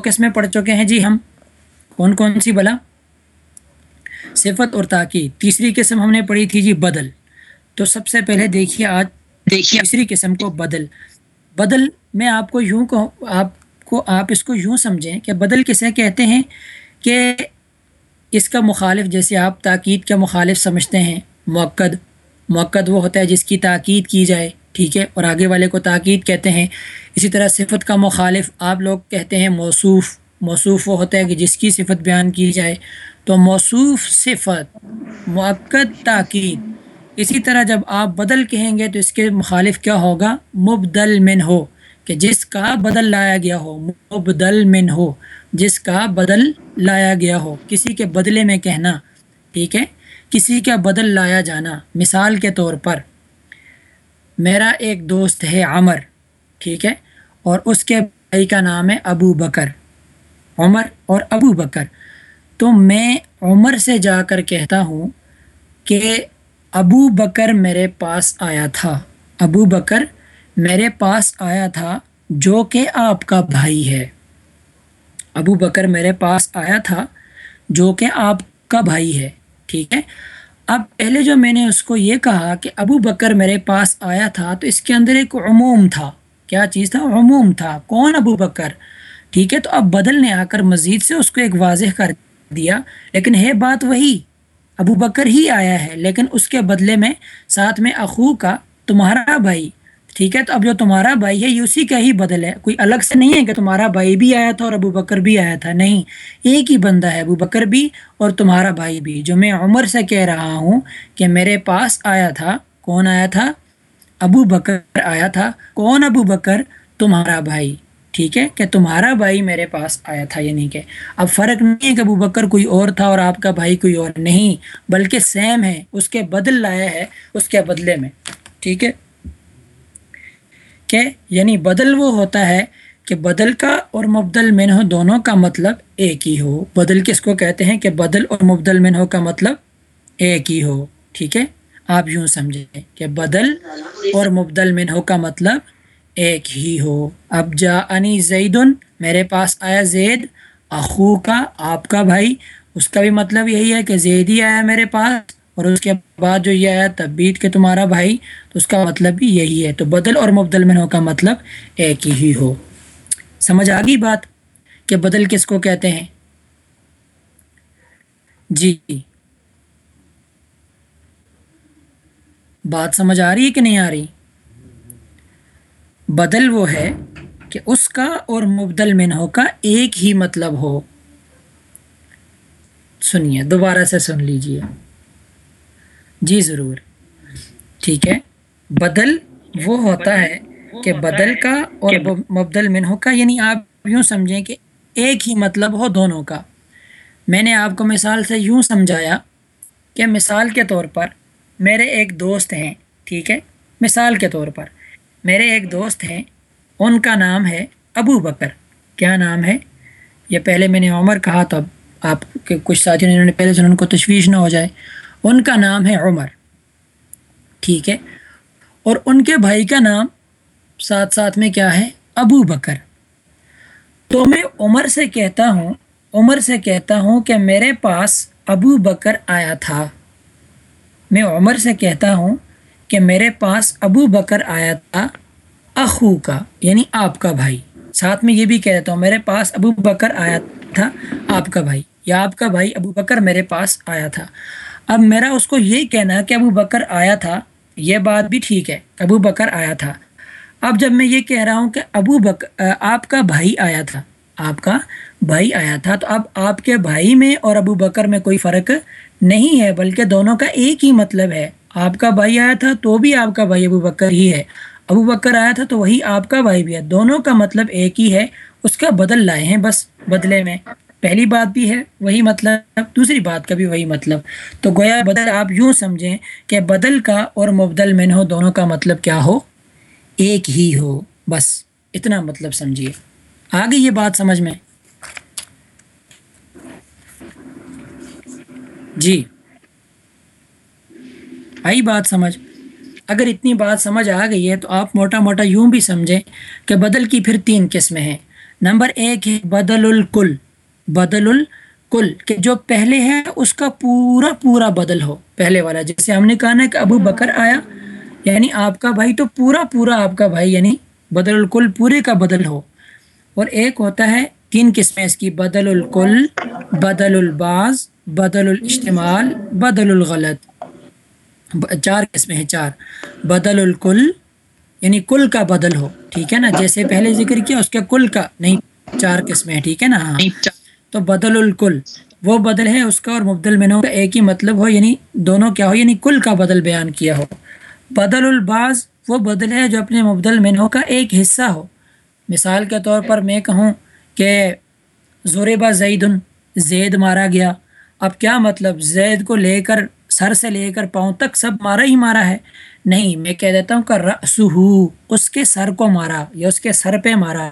قسمیں پڑھ چکے ہیں۔ جی ہم کون کون سی؟ بلا صفت اور تاکید۔ تیسری قسم ہم نے پڑھی تھی جی بدل۔ تو سب سے پہلے دیکھیے آج دیکھیے۔ تیسری قسم کو بدل۔ بدل میں آپ کو یوں کو آپ کو آپ اس کو یوں سمجھیں کہ بدل کسے کہتے ہیں کہ اس کا مخالف جیسے آپ تاکید کا مخالف سمجھتے ہیں۔ موقع موقع وہ ہوتا ہے جس کی تاکید کی جائے۔ ٹھیک ہے، اور آگے والے کو تاکید کہتے ہیں۔ اسی طرح صفت کا مخالف آپ لوگ کہتے ہیں موصوف موصوف وہ ہوتا ہے کہ جس کی صفت بیان کی جائے۔ تو موصوف صفت موقع تاکید۔ اسی طرح جب آپ بدل کہیں گے تو اس کے مخالف کیا ہوگا؟ مبدل من ہو، کہ جس کا بدل لایا گیا ہو، مبدل من ہو، جس کا بدل لایا گیا ہو۔ کسی کے بدلے میں کہنا، ٹھیک ہے، کسی کا بدل لایا جانا۔ مثال کے طور پر۔ میرا ایک دوست ہے عمر، ٹھیک ہے؟ اور اس کے بھائی کا نام ہے ابو بکر، عمر اور ابو بکر۔ تو میں عمر سے جا کر کہتا ہوں کہ ابو بکر میرے پاس آیا تھا۔ ابو بکر میرے پاس آیا تھا جو کہ آپ کا بھائی ہے۔ ابو بکر میرے پاس آیا تھا جو کہ آپ کا بھائی ہے، ٹھیک ہے؟ اب پہلے جو میں نے اس کو یہ کہا کہ ابو بکر میرے پاس آیا تھا تو اس کے اندر ایک عموم تھا۔ کیا چیز تھا؟ عموم تھا۔ کون ابو بکر؟ ٹھیک ہے، تو اب بدل نے آ کر مزید سے اس کو ایک واضح کر دیا۔ لیکن ہے بات وہی، ابو بکر ہی آیا ہے، لیکن اس کے بدلے میں ساتھ میں اخو کا تمہارا بھائی۔ ٹھیک ہے؟ تو اب جو تمہارا بھائی ہے، یہ اسی کا ہی بدل ہے۔ کوئی الگ سے نہیں ہے کہ تمہارا بھائی بھی آیا تھا اور ابو بکر بھی آیا تھا۔ نہیں، ایک ہی بندہ ہے، ابو بکر بھی اور تمہارا بھائی بھی۔ جو میں عمر سے کہہ رہا ہوں کہ میرے پاس آیا تھا، کون آیا تھا؟ ابو بکر آیا تھا۔ کون ابو بکر؟ تمہارا بھائی۔ ٹھیک ہے؟ کہ تمہارا بھائی میرے پاس آیا تھا یہ نہیں کہ اب فرق نہیں ہے کہ ابو بکر کوئی اور تھا اور آپ کا بھائی کوئی اور نہیں، بلکہ سیم ہے۔ اس کے بدل لایا ہے، اس کے بدلے میں۔ ٹھیک ہے؟ کہ یعنی بدل وہ ہوتا ہے کہ بدل کا اور مبدل منہ دونوں کا مطلب ایک ہی ہو۔ بدل کس کو کہتے ہیں کہ بدل اور مبدل منہ کا مطلب ایک ہی ہو، ٹھیک ہے؟ آپ یوں سمجھیں کہ بدل اور مبدل منہ کا مطلب ایک ہی ہو۔ اب جا انی زیدن، میرے پاس آیا زید، اخو کا، آپ کا بھائی۔ اس کا بھی مطلب یہی ہے کہ زید ہی آیا میرے پاس۔ اور اس کے بعد جو یہ آیا تبید کے تمہارا بھائی، تو اس کا مطلب بھی یہی ہے۔ تو بدل اور مبدل منہوں کا مطلب ایک ہی ہو۔ سمجھ آ گئی بات کہ بدل کس کو کہتے ہیں؟ جی۔ بات سمجھ آ رہی ہے کہ نہیں آ رہی؟ بدل وہ ہے کہ اس کا اور مبدل منہوں کا ایک ہی مطلب ہو۔ سنیے، دوبارہ سے سن لیجیے۔ جی ضرور۔ ٹھیک ہے۔ بدل وہ ہوتا ہے کہ بدل کا اور مبدل منہ کا یعنی آپ یوں سمجھیں کہ ایک ہی مطلب ہو دونوں کا۔ میں نے آپ کو مثال سے یوں سمجھایا کہ مثال کے طور پر میرے ایک دوست ہیں ٹھیک ہے۔ مثال کے طور پر میرے ایک دوست ہیں ان کا نام ہے ابو بکر۔ کیا نام ہے؟ یہ پہلے میں نے عمر کہا تو اب آپ کے کچھ ساتھیوں نے پہلے سے ان کو تشویش نہ ہو جائے۔ ان کا نام ہے عمر۔ ٹھیک ہے۔ اور ان کے بھائی کا نام ساتھ ساتھ میں کیا ہے؟ ابو بکر۔ تو میں عمر سے کہتا ہوں، عمر سے کہتا ہوں کہ میرے پاس ابو بکر آیا تھا۔ میں عمر سے کہتا ہوں کہ میرے پاس ابو بکر آیا تھا اخو کا یعنی آپ کا بھائی۔ ساتھ میں یہ بھی کہتا ہوں، میرے پاس ابو بکر آیا تھا آپ کا بھائی، یا آپ کا بھائی ابو بکر میرے پاس آیا تھا۔ اب میرا اس کو یہ کہنا ہے کہ ابو بکر آیا تھا، یہ بات بھی ٹھیک ہے، ابو بکر آیا تھا۔ اب جب میں یہ کہہ رہا ہوں کہ ابو بکر آپ کا بھائی آیا تھا، آپ کا بھائی آیا تھا، تو اب آپ کے بھائی میں اور ابو بکر میں کوئی فرق نہیں ہے، بلکہ دونوں کا ایک ہی مطلب ہے۔ آپ کا بھائی آیا تھا تو بھی آپ کا بھائی ابو بکر ہی ہے۔ ابو بکر آیا تھا تو وہی آپ کا بھائی بھی ہے۔ دونوں کا مطلب ایک ہی ہے، اس کا بدل لائے ہیں بس بدلے میں۔ پہلی بات بھی ہے، وہی مطلب دوسری بات کا بھی وہی مطلب۔ تو گویا بدل آپ یوں سمجھیں کہ بدل کا اور مبدل میں ہو، دونوں کا مطلب کیا ہو؟ ایک ہی ہو۔ بس، اتنا مطلب سمجھیے۔ آگے یہ بات سمجھ میں۔ جی۔ آئی بات سمجھ۔ اگر اتنی بات سمجھ آ گئی ہے تو آپ موٹا موٹا یوں بھی سمجھیں کہ بدل کی پھر تین قسمیں ہیں۔ نمبر ایک ہے بدل الکل۔ بدل الکل کہ جو پہلے ہے، اس کا پورا پورا بدل ہو، پہلے والا۔ جیسے ہم نے کہا نا کہ ابو بکر آیا یعنی آپ کا بھائی تو پورا پورا آپ کا بھائی یعنی بدل الکل پورے کا بدل ہو۔ اور ایک ہوتا ہے تین قسمیں اس کی بدل الکل، بدل الباز، بدل الاجتمال، بدل الغلط۔ چار قسمیں ہیں؟ چار۔ بدل الکل یعنی کل کا بدل ہو، ٹھیک ہے نا؟ جیسے پہلے ذکر کیا، اس کے کل کا، نہیں، چار قسمیں ہیں؟ ٹھیک ہے نا؟ ہاں۔ تو بدل الکل۔ وہ بدل ہے اس کا اور مبدل میں کا ایک ہی مطلب ہو یعنی دونوں کیا ہو؟ یعنی کل کا بدل بیان کیا ہو۔ بدل الباز وہ بدل ہے جو اپنے مبدل منو کا ایک حصہ ہو۔ مثال کے طور پر میں کہوں کہ زوربا زید زید مارا گیا۔ اب کیا مطلب؟ زید کو لے کر، سر سے لے کر پاؤں تک سب مارا ہی مارا ہے۔ نہیں، میں کہہ دیتا ہوں کہ رسو اس کے سر کو مارا یا اس کے سر پہ مارا۔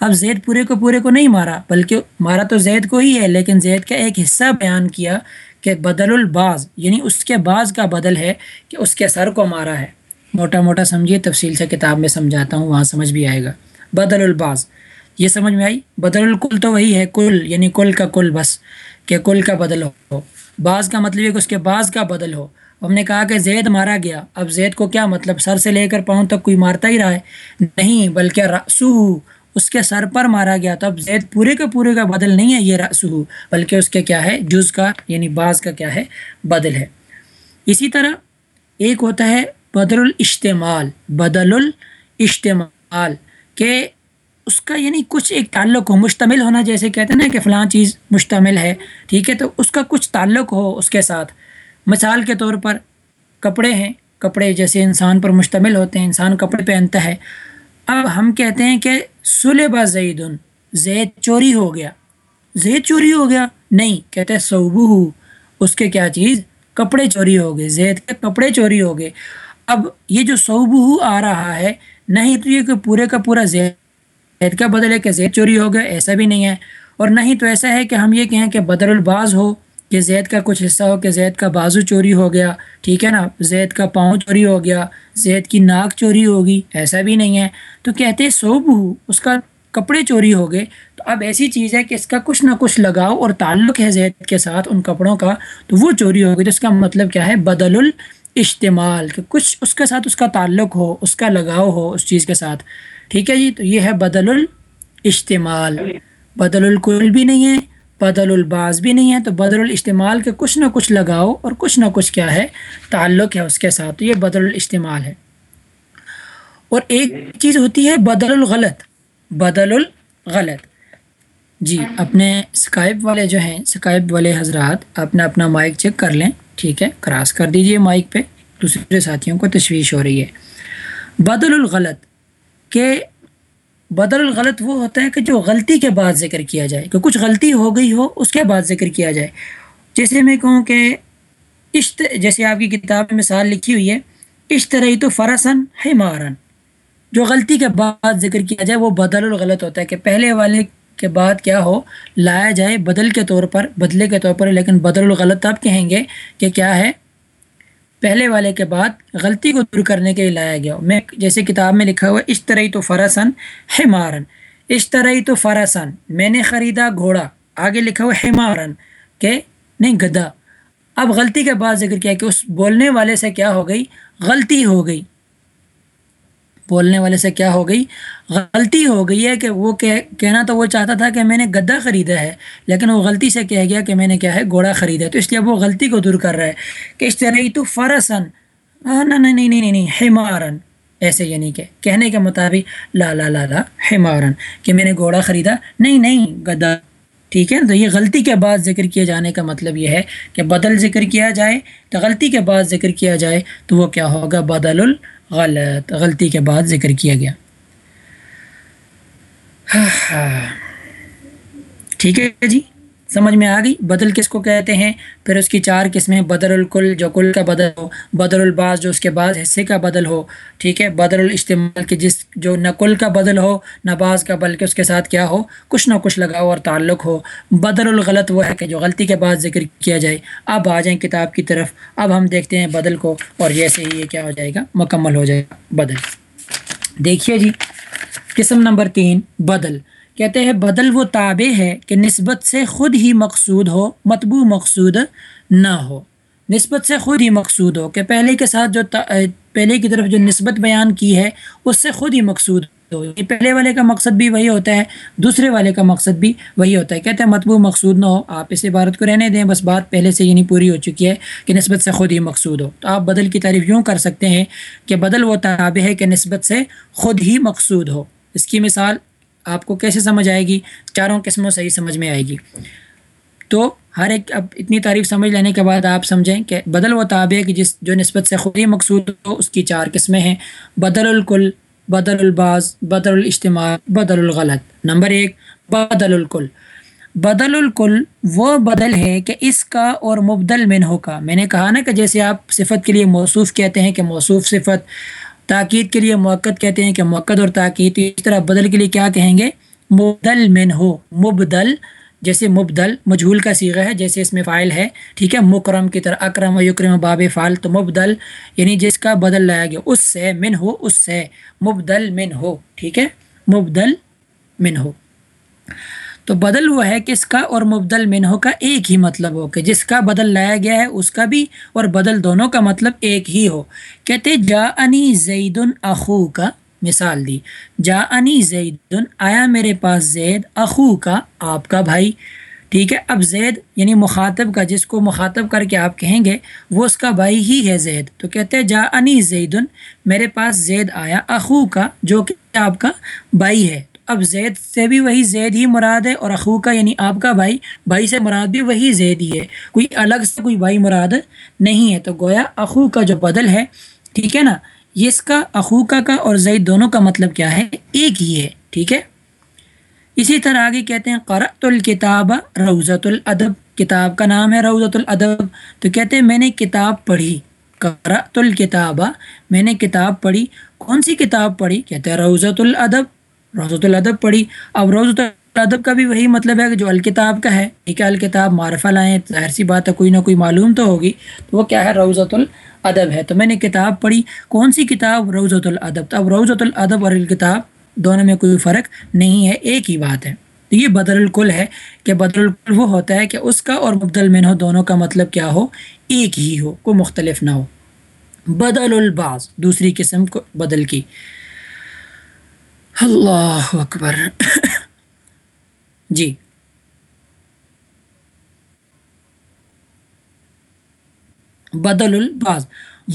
اب زید پورے کو پورے کو نہیں مارا، بلکہ مارا تو زید کو ہی ہے، لیکن زید کا ایک حصہ بیان کیا کہ بدل الباز یعنی اس کے بعض کا بدل ہے کہ اس کے سر کو مارا ہے۔ موٹا موٹا سمجھیے، تفصیل سے کتاب میں سمجھاتا ہوں، وہاں سمجھ بھی آئے گا۔ بدل الباز، یہ سمجھ میں آئی؟ بدل الکل تو وہی ہے، کل یعنی کل کا کل بس، کہ کل کا بدل ہو۔ بعض کا مطلب یہ کہ اس کے بعض کا بدل ہو۔ ہم نے کہا کہ زید مارا گیا، اب زید کو کیا مطلب؟ سر سے لے کر پاؤں تک کوئی مارتا ہی رہا ہے؟ نہیں، بلکہ رسو اس کے سر پر مارا گیا تو اب زید پورے کا پورے کا بدل نہیں ہے یہ رسو بلکہ اس کے کیا ہے، جز کا یعنی بعض کا کیا ہے، بدل ہے۔ اسی طرح ایک ہوتا ہے بدل الاجتمال بدل الاجتمال کہ اس کا یعنی کچھ ایک تعلق ہو، مشتمل ہونا، جیسے کہتے ہیں نا کہ فلاں چیز مشتمل ہے، ٹھیک ہے، تو اس کا کچھ تعلق ہو اس کے ساتھ۔ مثال کے طور پر کپڑے ہیں، کپڑے جیسے انسان پر مشتمل ہوتے ہیں، انسان کپڑے پہنتا ہے۔ اب ہم کہتے ہیں کہ سلبا زید زید چوری ہو گیا۔ زید چوری ہو گیا؟ نہیں، کہتے صوبو اس کے کیا چیز؟ کپڑے چوری ہو گئے۔ زید کے کپڑے چوری ہو گئے۔ اب یہ جو صوبو آ رہا ہے نہیں تو یہ کہ پورے کا پورا زید زید کا بدل ہے کہ زید چوری ہو گیا، ایسا بھی نہیں ہے۔ اور نہیں تو ایسا ہے کہ ہم یہ کہیں کہ بدل الباز ہو۔ کہ زید کا کچھ حصہ ہو، کہ زید کا بازو چوری ہو گیا، ٹھیک ہے نا؟ زید کا پاؤں چوری ہو گیا، زید کی ناک چوری ہوگی، ایسا بھی نہیں ہے۔ تو کہتے سوب ہو اس کا کپڑے چوری ہو گئے۔ تو اب ایسی چیز ہے کہ اس کا کچھ نہ کچھ لگاؤ اور تعلق ہے زید کے ساتھ ان کپڑوں کا، تو وہ چوری ہو گئی۔ تو اس کا مطلب کیا ہے؟ بدل الاجتمال کہ کچھ اس کے ساتھ اس کا تعلق ہو، اس کا لگاؤ ہو اس چیز کے ساتھ۔ ٹھیک ہے جی؟ تو یہ ہے بدل الاجتمال بدل الکل بھی نہیں ہے بدل الباز بھی نہیں ہے تو بدل الاجتمال کے کچھ نہ کچھ لگاؤ اور کچھ نہ کچھ کیا ہے، تعلق ہے اس کے ساتھ۔ تو یہ بدل الاجتمال ہے۔ اور ایک چیز ہوتی ہے بدل الغلط بدل الغلط جی اپنے سکائب والے جو ہیں سکائب والے حضرات اپنا اپنا مائک چیک کر لیں۔ ٹھیک ہے کراس کر دیجیے مائک پہ۔ دوسرے ساتھیوں کو تشویش ہو رہی ہے۔ بدل الغلط کہ بدل الغلط وہ ہوتا ہے کہ جو غلطی کے بعد ذکر کیا جائے، کہ کچھ غلطی ہو گئی ہو، اس کے بعد ذکر کیا جائے۔ جیسے میں کہوں کہ عشت، جیسے آپ کی کتاب میں مثال لکھی ہوئی ہے اشترئی تو فرسن ہے مارن جو غلطی کے بعد ذکر کیا جائے، وہ بدل الغلط ہوتا ہے کہ پہلے والے کے بعد کیا ہو، لایا جائے بدل کے طور پر، بدلے کے طور پر، لیکن بدل الغلط آپ کہیں گے کہ کیا ہے؟ پہلے والے کے بعد غلطی کو دور کرنے کے لیے لایا گیا۔ میں جیسے کتاب میں لکھا ہوا اشترئی تو فراسن ہے مارن طرح تو فراسن میں نے خریدا گھوڑا۔ آگے لکھا ہوا ہمارن کہ نہیں، گدا۔ اب غلطی کے بعد ذکر کیا کہ اس بولنے والے سے کیا ہو گئی؟ غلطی ہو گئی۔ بولنے والے سے کیا ہو گئی؟ غلطی ہو گئی ہے کہ وہ کہنا تو وہ چاہتا تھا کہ میں نے گدا خریدا ہے، لیکن وہ غلطی سے کہہ گیا کہ میں نے کیا ہے، گھوڑا خریدا ہے۔ تو اس لیے وہ غلطی کو دور کر رہا ہے کہ اس طرح تو فرسن نہیں نہیں نہیں نہیں ہمارن ایسے یعنی کہ کہنے کے مطابق لا لا لا لا ہمارن کہ میں نے گھوڑا خریدا۔ نہیں نہیں گدا ٹھیک ہے؟ تو یہ غلطی کے بعد ذکر کیے جانے کا مطلب یہ ہے کہ بدل ذکر کیا جائے۔ تو غلطی کے بعد ذکر کیا جائے تو وہ کیا ہوگا؟ بدل ال غلط غلطی کے بعد ذکر کیا گیا۔ ٹھیک ہے جی؟ سمجھ میں آ گئی۔ بدل کس کو کہتے ہیں؟ پھر اس کی چار قسمیں، بدل الکل، جو کل کا بدل ہو، بدل الباز، جو اس کے بعد حصے کا بدل ہو۔ ٹھیک ہے؟ بدل الاستعمال کے جس، جو نہ کل کا بدل ہو، نہ بعض کا، بلکہ اس کے ساتھ کیا ہو؟ کچھ نہ کچھ لگاؤ اور تعلق ہو۔ بدل الغلط وہ ہے کہ جو غلطی کے بعد ذکر کیا جائے۔ اب آ جائیں کتاب کی طرف۔ اب ہم دیکھتے ہیں بدل کو اور جیسے ہی یہ کیا ہو جائے گا؟ مکمل ہو جائے گا بدل۔ دیکھیے جی قسم نمبر تین، بدل۔ کہتے ہیں بدل وہ تابع ہے کہ نسبت سے خود ہی مقصود ہو، مطبوع مقصود نہ ہو۔ نسبت سے خود ہی مقصود ہو کہ پہلے کے ساتھ جو پہلے کی طرف جو نسبت بیان کی ہے، اس سے خود ہی مقصود ہو۔ یعنی پہلے والے کا مقصد بھی وہی ہوتا ہے، دوسرے والے کا مقصد بھی وہی ہوتا ہے۔ کہتے ہیں مطبوع مقصود نہ ہو، آپ اس عبارت کو رہنے دیں۔ بس بات پہلے سے یعنی پوری ہو چکی ہے کہ نسبت سے خود ہی مقصود ہو۔ تو آپ بدل کی تعریف یوں کر سکتے ہیں کہ بدل وہ تابع ہے کہ نسبت سے خود ہی مقصود ہو۔ اس کی مثال آپ کو کیسے سمجھ آئے گی؟ چاروں قسموں سے ہی سمجھ میں آئے گی۔ تو ہر ایک اب اتنی تعریف سمجھ لینے کے بعد آپ سمجھیں کہ بدل و تابع کی جس جو نسبت سے خود ہی مقصود ہو، اس کی چار قسمیں ہیں۔ بدل الکل، بدل الباز، بدل الاجتماع، بدل الغلط۔ نمبر ایک، بدل الکل۔ بدل الکل وہ بدل ہے کہ اس کا اور مبدل منہو کا۔ میں نے کہا نا کہ جیسے آپ صفت کے لیے موصوف کہتے ہیں کہ موصوف صفت تاکید کے لیے موقع کہتے ہیں کہ موقع اور تاکید اس طرح بدل کے لیے کیا کہیں گے؟ مبدل منہو مبدل، جیسے مبدل مجھول کا سیغہ ہے، جیسے اس میں فائل ہے، ٹھیک ہے، مکرم کی طرح، اکرم و یکرم باب فعال تو مبدل یعنی جس کا بدل لایا گیا، اس سے من ہو، اس سے مبدل من ہو، ٹھیک ہے، مبدل من ہو۔ تو بدل وہ ہے کہ اس کا اور مبدل من ہو کا ایک ہی مطلب ہو کہ جس کا بدل لایا گیا ہے اس کا بھی اور بدل دونوں کا مطلب ایک ہی ہو۔ کہتے جا انی زید اخو کا مثال دی۔ جا انی زید آیا میرے پاس زید اخو کا آپ کا بھائی۔ ٹھیک ہے، اب زید یعنی مخاطب کا، جس کو مخاطب کر کے آپ کہیں گے، وہ اس کا بھائی ہی ہے زید۔ تو کہتے ہیں جا انی زید میرے پاس زید آیا اخو کا جو کہ آپ کا بھائی ہے۔ اب زید سے بھی وہی زید ہی مراد ہے اور اخو کا یعنی آپ کا بھائی بھائی سے مراد بھی وہی زید ہی ہے۔ کوئی الگ سے کوئی بھائی مراد نہیں ہے۔ تو گویا اخو کا جو بدل ہے، ٹھیک ہے نا؟ یہ اس کا اخوکا کا اور زید دونوں کا مطلب کیا ہے؟ ایک ہی ہے۔ ٹھیک ہے؟ اسی طرح آگے کہتے ہیں، قرأت الکتاب روزت الادب۔ کتاب کا نام ہے روزت الادب۔ تو کہتے ہیں، میں نے کتاب پڑھی۔ قرأت الکتاب۔ میں نے کتاب پڑھی۔ کون سی کتاب پڑھی؟ کہتے ہیں روزت الادب۔ روزت الادب پڑھی۔ اب روزت الادب کا بھی وہی مطلب ہے کہ جو الکتاب کا ہے ٹھیک ہے الکتاب، معرفہ لائیں، ظاہر سی بات ہے، کوئی نہ کوئی معلوم تو ہوگی۔ تو وہ کیا ہے؟ روزت الادب ہے۔ تو میں نے کتاب پڑھی۔ کون سی کتاب؟ روزۃ الادب۔ تو اب روزۃ الادب اور الکتاب دونوں میں کوئی فرق نہیں ہے، ایک ہی بات ہے۔ تو یہ بدل الکل ہے کہ بدل الکل وہ ہوتا ہے کہ اس کا اور مبدل میں ہو، دونوں کا مطلب کیا ہو؟ ایک ہی ہو، کوئی مختلف نہ ہو۔ بدل الباز دوسری قسم کو بدل کی۔ اللہ اکبر۔ جی۔ بدل الباز۔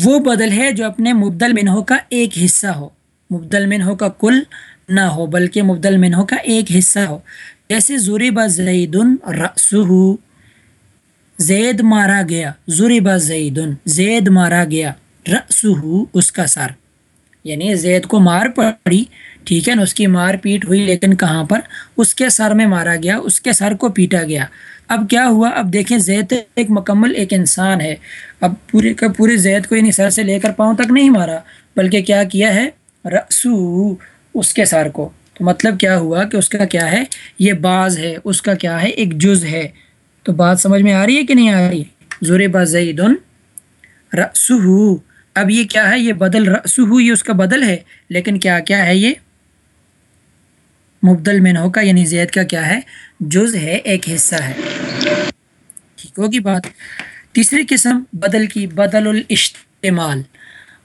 وہ بدل ہے جو اپنے مبدل منہو کا ایک حصہ ہو۔ مبدل منہو کا کل نہ ہو، بلکہ مبدل منہو کا ایک حصہ ہو۔ جیسے ضریب زید رسو زید مارا گیا۔ ضریب زید زید مارا گیا۔ رسو اس کا سر۔ یعنی زید کو مار پڑی۔ ٹھیک ہے نا، اس کی مار پیٹ ہوئی لیکن کہاں پر؟ اس کے سر میں مارا گیا، اس کے سر کو پیٹا گیا۔ اب کیا ہوا؟ اب دیکھیں، زید ایک مکمل ایک انسان ہے۔ اب پورے کا پورے زید کو یعنی سر سے لے کر پاؤں تک نہیں مارا، بلکہ کیا کیا ہے؟ رسو اس کے سر کو۔ تو مطلب کیا ہوا کہ اس کا کیا ہے؟ یہ بعض ہے، اس کا کیا ہے؟ ایک جز ہے۔ تو بات سمجھ میں آ رہی ہے کہ نہیں آ رہی؟ زور بزید رسو اب یہ کیا ہے؟ یہ بدل رسو یہ اس کا بدل ہے۔ لیکن کیا کیا ہے یہ؟ مبدل منہو کا یعنی زید کا کیا ہے؟ جز ہے، ایک حصہ ہے۔ ٹھیک ہوگی بات؟ تیسری قسم، بدل کی، بدل الاشتمال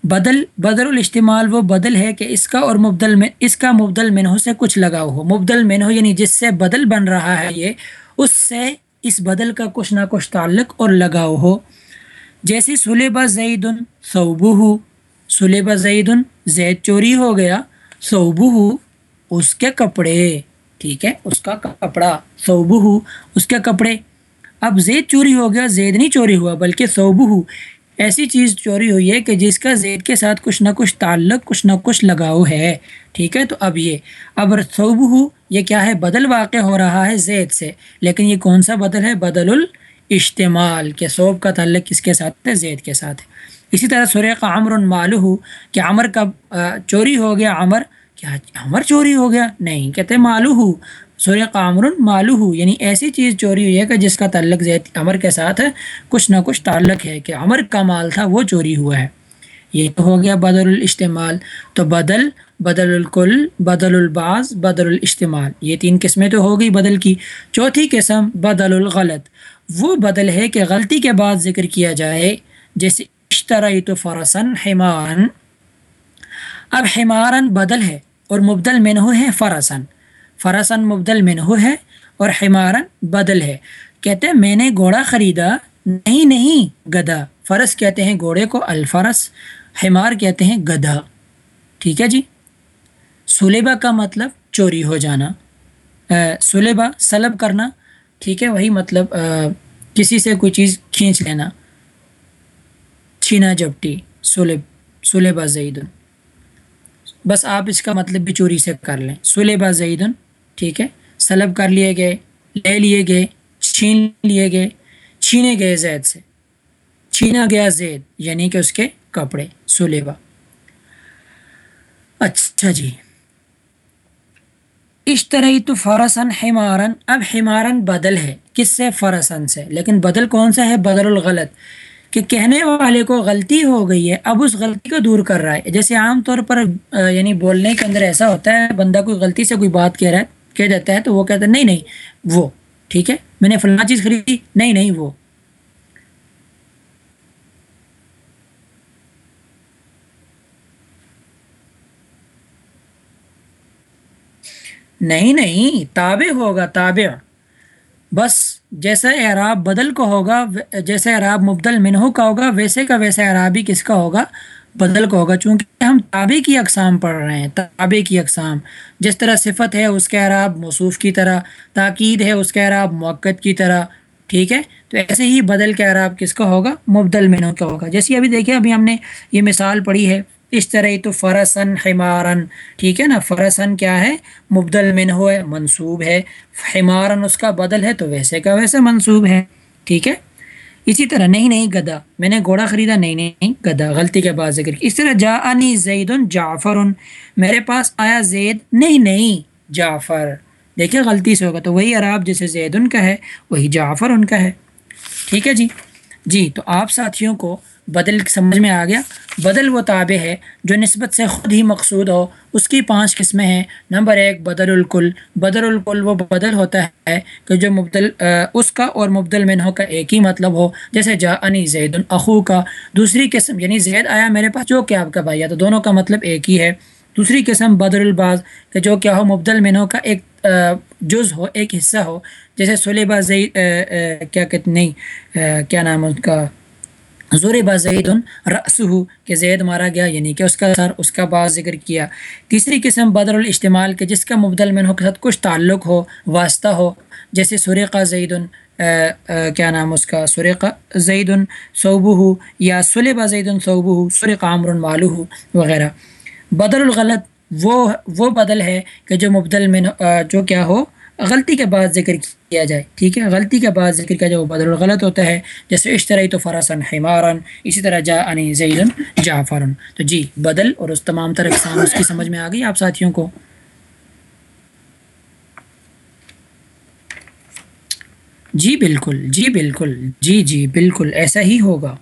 بدل بدل الاشتمال وہ بدل ہے کہ اس کا اور مبدل میں، اس کا مبدل منہو سے کچھ لگاؤ ہو۔ مبدل منہو یعنی جس سے بدل بن رہا ہے یہ، اس سے اس بدل کا کچھ نہ کچھ تعلق اور لگاؤ ہو۔ جیسے سلیبہ زید صوبو ہو سلیبہ زید زید چوری ہو گیا۔ صوبو ہو اس کے کپڑے، ٹھیک ہے، اس کا کپڑا صوبو ہو اس کے کپڑے۔ اب زید چوری ہو گیا، زید نہیں چوری ہوا، بلکہ صوبو ہو ایسی چیز چوری ہوئی ہے کہ جس کا زید کے ساتھ کچھ نہ کچھ تعلق، کچھ نہ کچھ لگاؤ ہے، ٹھیک ہے۔ تو اب یہ، اب صوبو ہو یہ کیا ہے؟ بدل واقع ہو رہا ہے زید سے۔ لیکن یہ کون سا بدل ہے؟ بدل الاشتمال کہ صوب کا تعلق کس کے ساتھ ہے؟ زید کے ساتھ۔ ہے اسی طرح سریق عمر مالو ہو کہ عمر کا چوری ہو گیا، عمر کیا عمر چوری ہو گیا؟ نہیں، کہتے مالو ہو سورہ قامر مالو ہو یعنی ایسی چیز چوری ہوئی ہے کہ جس کا تعلق زید عمر کے ساتھ ہے۔ کچھ نہ کچھ تعلق ہے کہ عمر کا مال تھا، وہ چوری ہوا ہے۔ یہ تو ہو گیا بدل الاستعمال۔ تو بدل بدل الکل، بدل الباز، بدل الاجتمال یہ تین قسمیں تو ہو گئی بدل کی۔ چوتھی قسم، بدل الغلط۔ وہ بدل ہے کہ غلطی کے بعد ذکر کیا جائے۔ جیسے اشترائی تو فرسن حمارن اب حمارن بدل ہے۔ اور مبدل منہو ہے فرسن فرسن مبدل منہو ہے اور حمارن بدل ہے۔ کہتے ہیں، میں نے گھوڑا خریدا، نہیں نہیں گدھا فرس کہتے ہیں گھوڑے کو، الفرس۔ حمار کہتے ہیں گدھا ٹھیک ہے جی؟ سلیبا کا مطلب چوری ہو جانا۔ سلیبا سلب کرنا۔ ٹھیک ہے، وہی مطلب کسی سے کوئی چیز کھینچ لینا۔ چھینا جپٹی سلیب سلیبا زیدن۔ بس آپ اس کا مطلب بھی چوری سے کر لیں۔ سلیبا زیدن، ٹھیک ہے، سلب کر لیے گئے، لے لیے گئے، چھین لیے گئے، چھینے گئے زید سے۔ چھینا گیا زید یعنی کہ اس کے کپڑے سلیبا اچھا جی۔ اشترئی تو فرسن حمارن اب حمارن بدل ہے۔ کس سے؟ فرسن سے۔ لیکن بدل کون سا ہے؟ بدل الغلط۔ کہ کہنے والے کو غلطی ہو گئی ہے، اب اس غلطی کو دور کر رہا ہے۔ جیسے عام طور پر یعنی بولنے کے اندر ایسا ہوتا ہے، بندہ کوئی غلطی سے کوئی بات کہہ رہا ہے، کہہ دیتا ہے تو وہ کہتا ہے، نہیں نہیں، وہ، ٹھیک ہے، میں نے فلاں چیز خریدی، نہیں نہیں، وہ۔ نہیں نہیں، تابع ہوگا، تابع۔ بس جیسا اعراب بدل کو ہوگا جیسے اعراب مبدل منہو کا ہوگا، ویسے کا ویسا اعرابی کس کا ہوگا؟ بدل کو ہوگا۔ چونکہ ہم تابع کی اقسام پڑھ رہے ہیں، تابع کی اقسام۔ جس طرح صفت ہے، اس کے اعراب موصوف کی طرح۔ تاکید ہے، اس کے اعراب موقع کی طرح۔ ٹھیک ہے؟ تو ایسے ہی بدل کے اعراب کس کا ہوگا؟ مبدل منہو کا ہوگا۔ جیسے ابھی دیکھیں، ابھی ہم نے یہ مثال پڑھی ہے۔ اس طرح تو فرسن حمارن ٹھیک ہے نا؟ فرسن کیا ہے؟ مبدل من ہو ہے، منصوب ہے۔ حمارن اس کا بدل ہے تو ویسے کا ویسے منصوب ہے، ٹھیک ہے؟ اسی طرح، نہیں نہیں، گدا۔ میں نے گھوڑا خریدا، نہیں نہیں، گدا۔ غلطی کے بعد ذکر۔ کی اس طرح جا انی زید جعفر میرے پاس آیا زید، نہیں نہیں، جعفر۔ دیکھیں غلطی سے ہوگا تو وہی عراب جیسے زید ان کا ہے، وہی جعفر ان کا ہے۔ ٹھیک ہے جی؟ جی تو آپ ساتھیوں کو بدل سمجھ میں آ گیا۔ بدل وہ تابع ہے جو نسبت سے خود ہی مقصود ہو۔ اس کی پانچ قسمیں ہیں۔ نمبر ایک، بدل الکل۔ بدل الکل وہ بدل ہوتا ہے کہ جو مبدل اس کا اور مبدل منہ کا ایک ہی مطلب ہو۔ جیسے جا انی زید الاخو کا۔ دوسری قسم یعنی زید آیا میرے پاس، جو کہ آپ کا بھائی۔ تو دونوں کا مطلب ایک ہی ہے۔ دوسری قسم بدر الباز، کہ جو کیا ہو مبدل منہ کا ایک جز ہو، ایک حصہ ہو۔ جیسے سلیبہ زئی کیا کہتے، نہیں کیا نام اس کا؟ زور زید رس ہو کہ زید مارا گیا یعنی کہ اس کا سر، اس کا بعض ذکر کیا۔ تیسری قسم بدر الاجتمال کہ جس کا مبدل میں کے ساتھ کچھ تعلق ہو، واسطہ ہو، جیسے سرقہ زید کیا نام اس کا؟ سرقہ زید صوبو ہو یا سلب زید صوبو ہو سرق عامر مالو ہو وغیرہ۔ بدر الغلط وہ وہ بدل ہے کہ جو مبدل میں جو کیا ہو غلطی کے بعد ذکر کیا جائے، ٹھیک ہے؟ غلطی کے بعد ذکر کیا جائے وہ بدل غلط ہوتا ہے۔ جیسے اشترائی تو فرسن حمارن اسی طرح جا انی زیدن جعفرن تو جی بدل اور اس تمام تر اقسام اس کی سمجھ میں آ گئی آپ ساتھیوں کو؟ جی بالکل جی بالکل جی جی بالکل، ایسا ہی ہوگا۔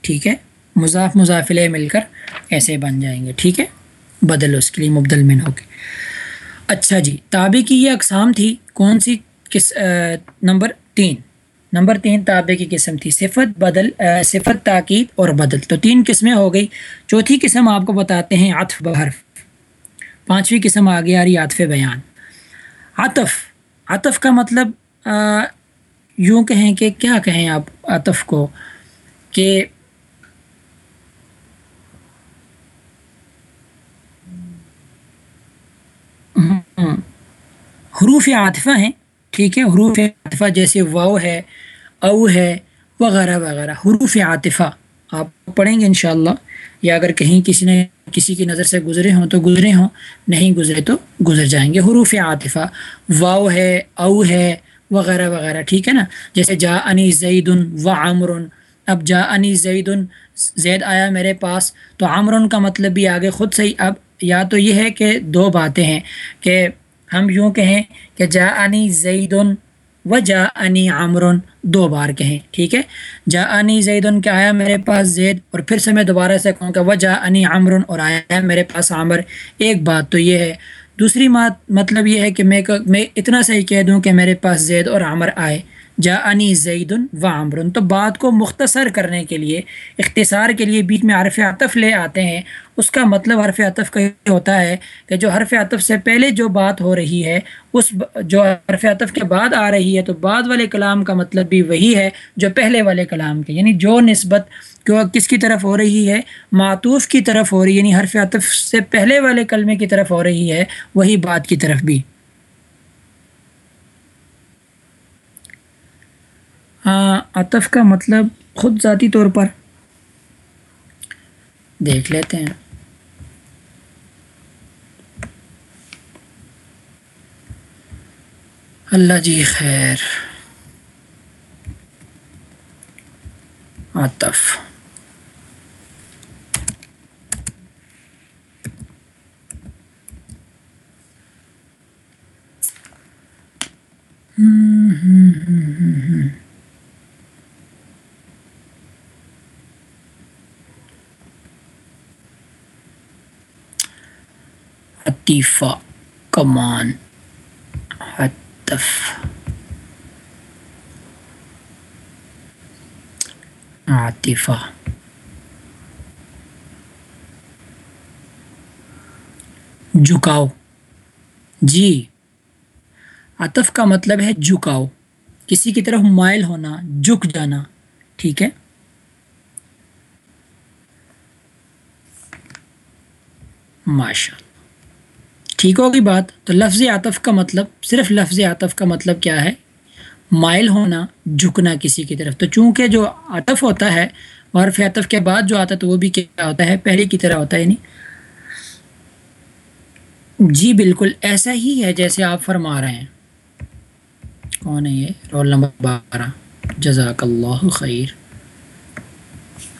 ٹھیک ہے؟ مضاف مضافلے مل کر ایسے بن جائیں گے، ٹھیک ہے؟ بدل اس کے لیے مبدل من ہوگی اچھا جی تابع کی یہ اقسام تھی کون سی کس نمبر تین؟ نمبر تین تابع کی قسم تھی، صفت بدل صفت تاکید اور بدل۔ تو تین قسمیں ہو گئی۔ چوتھی قسم آپ کو بتاتے ہیں، عطف بحرف پانچویں قسم آگے آ رہی عطف بیان۔ عطف عطف کا مطلب یوں کہیں کہ کیا کہیں آپ عطف کو؟ کہ حروف عاطفہ ہیں، ٹھیک ہے؟ حروف عاطفہ جیسے واؤ ہے، او ہے، وغیرہ وغیرہ۔ حروف عاطفہ آپ پڑھیں گے انشاءاللہ۔ یا اگر کہیں کسی نے کسی کی نظر سے گزرے ہوں تو گزرے ہوں، نہیں گزرے تو گزر جائیں گے۔ حروف عاطفہ واؤ ہے، او ہے، وغیرہ وغیرہ، ٹھیک ہے نا؟ جیسے جا انی زید و عامر اب جا انی زید زید آیا میرے پاس تو عامر کا مطلب بھی آگے خود صحیح، اب یا تو یہ ہے کہ دو باتیں ہیں کہ ہم یوں کہیں کہ جا انی زید و جا انی عامر دو بار کہیں، ٹھیک ہے؟ جا انی زید کہ آیا میرے پاس زید اور پھر سے میں دوبارہ سے کہوں کہ و جا انی عامر اور آیا میرے پاس عامر۔ ایک بات تو یہ ہے۔ دوسری بات مطلب یہ ہے کہ میں میں اتنا صحیح کہہ دوں کہ میرے پاس زید اور عامر آئے۔ جا انی زید و عمر تو بات کو مختصر کرنے کے لیے، اختصار کے لیے بیچ میں حرف عطف لے آتے ہیں۔ اس کا مطلب حرف عطف کا یہ ہوتا ہے کہ جو حرف عطف سے پہلے جو بات ہو رہی ہے، اس جو حرف عطف کے بعد آ رہی ہے، تو بعد والے کلام کا مطلب بھی وہی ہے جو پہلے والے کلام کے۔ یعنی جو نسبت کس کی طرف ہو رہی ہے، معطوف کی طرف ہو رہی ہے یعنی حرف عطف سے پہلے والے کلمے کی طرف ہو رہی ہے، وہی بات کی طرف بھی۔ ہاں، عطف کا مطلب خود ذاتی طور پر۔ دیکھ لیتے ہیں۔ اللہ جی خیر۔ عطف۔ عطیفہ کمان حتف عاطفہ جھکاؤ جی عطف کا مطلب ہے جھکاؤ کسی کی طرف مائل ہونا جھک جانا ٹھیک ہے ماشاء اللہ ٹھیک ہوگی بات؟ تو لفظ عطف کا مطلب صرف لفظ عطف کا مطلب کیا ہے؟ مائل ہونا، جھکنا کسی کی طرف۔ تو چونکہ جو عطف ہوتا ہے عرف عطف کے بعد جو آتا ہے، تو وہ بھی کیا ہوتا ہے؟ پہلے کی طرح ہوتا ہے یعنی۔ جی بالکل، ایسا ہی ہے جیسے آپ فرما رہے ہیں۔ کون ہے یہ؟ رول نمبر بارہ۔ جزاک اللہ خیر۔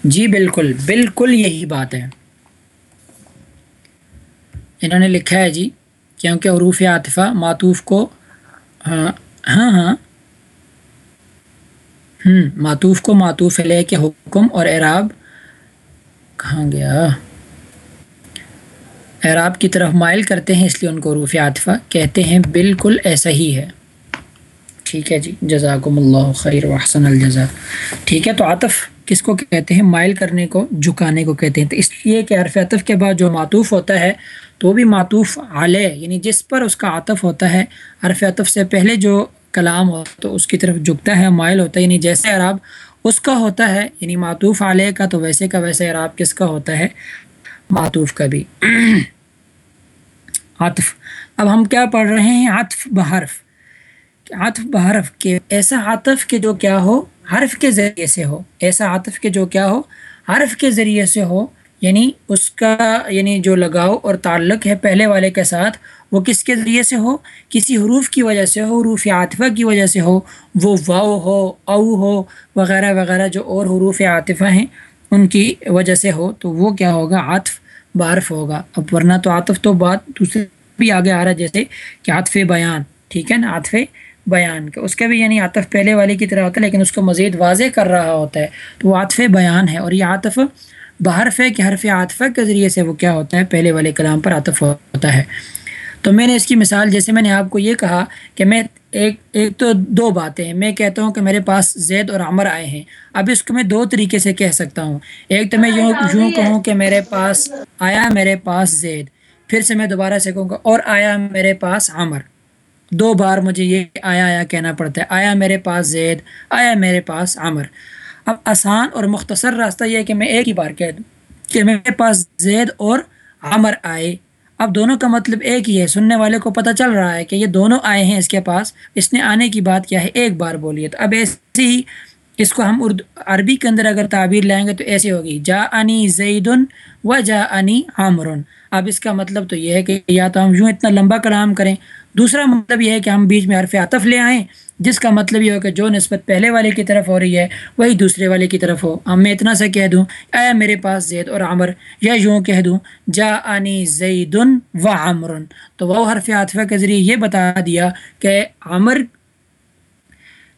جی بالکل بالکل یہی بات ہے۔ انہوں نے لکھا ہے جی کیونکہ عروف عاطفہ معطوف کو ہاں ہاں ہاں ہوں معطوف کو معطوف علیہ کے حکم اور اعراب، کہاں گیا؟ اعراب کی طرف مائل کرتے ہیں اس لیے ان کو عروف عاطفہ کہتے ہیں، بالکل ایسا ہی ہے۔ ٹھیک ہے جی جزاکم اللہ خیر وحسن الجزا ٹھیک ہے، تو عاطف کس کو کہتے ہیں؟ مائل کرنے کو، جھکانے کو کہتے ہیں۔ تو اس لیے کہ عرف عطف کے بعد جو معطوف ہوتا ہے، تو بھی معطوف علیہ یعنی جس پر اس کا عطف ہوتا ہے۔ عرف عطف سے پہلے جو کلام ہو، تو اس کی طرف جھکتا ہے، مائل ہوتا ہے۔ یعنی جیسے عراب اس کا ہوتا ہے یعنی معطوف علیہ کا، تو ویسے کا ویسے عراب کس کا ہوتا ہے؟ معطوف کا بھی۔ عطف۔ اب ہم کیا پڑھ رہے ہیں؟ عطف بحرف۔ عطف بحرف کے، ایسا عطف کے جو کیا ہو حرف کے ذریعے سے ہو، ایسا عطف کے جو کیا ہو، حرف کے ذریعے سے ہو یعنی اس کا یعنی جو لگاؤ اور تعلق ہے پہلے والے کے ساتھ، وہ کس کے ذریعے سے ہو؟ کسی حروف کی وجہ سے ہو، حروف عاطفہ کی وجہ سے ہو، وہ واؤ ہو او ہو، وغیرہ وغیرہ جو اور حروف عاطفہ ہیں، ان کی وجہ سے ہو، تو وہ کیا ہوگا؟ عاطف بارف ہوگا۔ اب ورنہ تو عاطف تو بات دوسرے بھی آگے آ رہا ہے، جیسے کہ عاطف بیان، ٹھیک ہے نا؟ عاطف بیان کا اس کا بھی یعنی عاطف پہلے والے کی طرح ہوتا ہے، لیکن اس کو مزید واضح کر رہا ہوتا ہے۔ تو وہ عاطف بیان ہے اور یہ عاطف بحرف ہے کہ حرف عاطفہ کے ذریعے سے وہ کیا ہوتا ہے؟ پہلے والے کلام پر عاطف ہوتا ہے۔ تو میں نے اس کی مثال، جیسے میں نے آپ کو یہ کہا کہ میں ایک ایک تو دو باتیں ہیں۔ میں کہتا ہوں کہ میرے پاس زید اور عمر آئے ہیں۔ اب اس کو میں دو طریقے سے کہہ سکتا ہوں۔ ایک تو میں یوں یوں کہوں کہ میرے پاس آیا میرے پاس زید۔ پھر سے میں دوبارہ سے کہوں گا اور آیا میرے پاس عمر۔ دو بار مجھے یہ آیا آیا کہنا پڑتا ہے، آیا میرے پاس زید، آیا میرے پاس عمر اب آسان اور مختصر راستہ یہ ہے کہ میں ایک ہی بار کہہ دوں کہ میرے پاس زید اور عمر آئے۔ اب دونوں کا مطلب ایک ہی ہے، سننے والے کو پتہ چل رہا ہے کہ یہ دونوں آئے ہیں اس کے پاس۔ اس نے آنے کی بات کیا ہے، ایک بار بولیے۔ تو اب ایسے ہی اس کو ہم اردو، عربی کے اندر اگر تعبیر لائیں گے تو ایسے ہوگی۔ جا انی زید و جا انی عامرن۔ اب اس کا مطلب تو یہ ہے کہ یا تو ہم یوں اتنا لمبا کلام کریں دوسرا مطلب یہ ہے کہ ہم بیچ میں حرف عطف لے آئیں، جس کا مطلب یہ ہو کہ جو نسبت پہلے والے کی طرف ہو رہی ہے، وہی دوسرے والے کی طرف ہو۔ اب میں اتنا سا کہہ دوں، اے میرے پاس زید اور عمر، یا یوں کہہ دوں جا انی زید و عمر۔ تو وہ حرف عاطفہ کے ذریعے یہ بتا دیا کہ عمر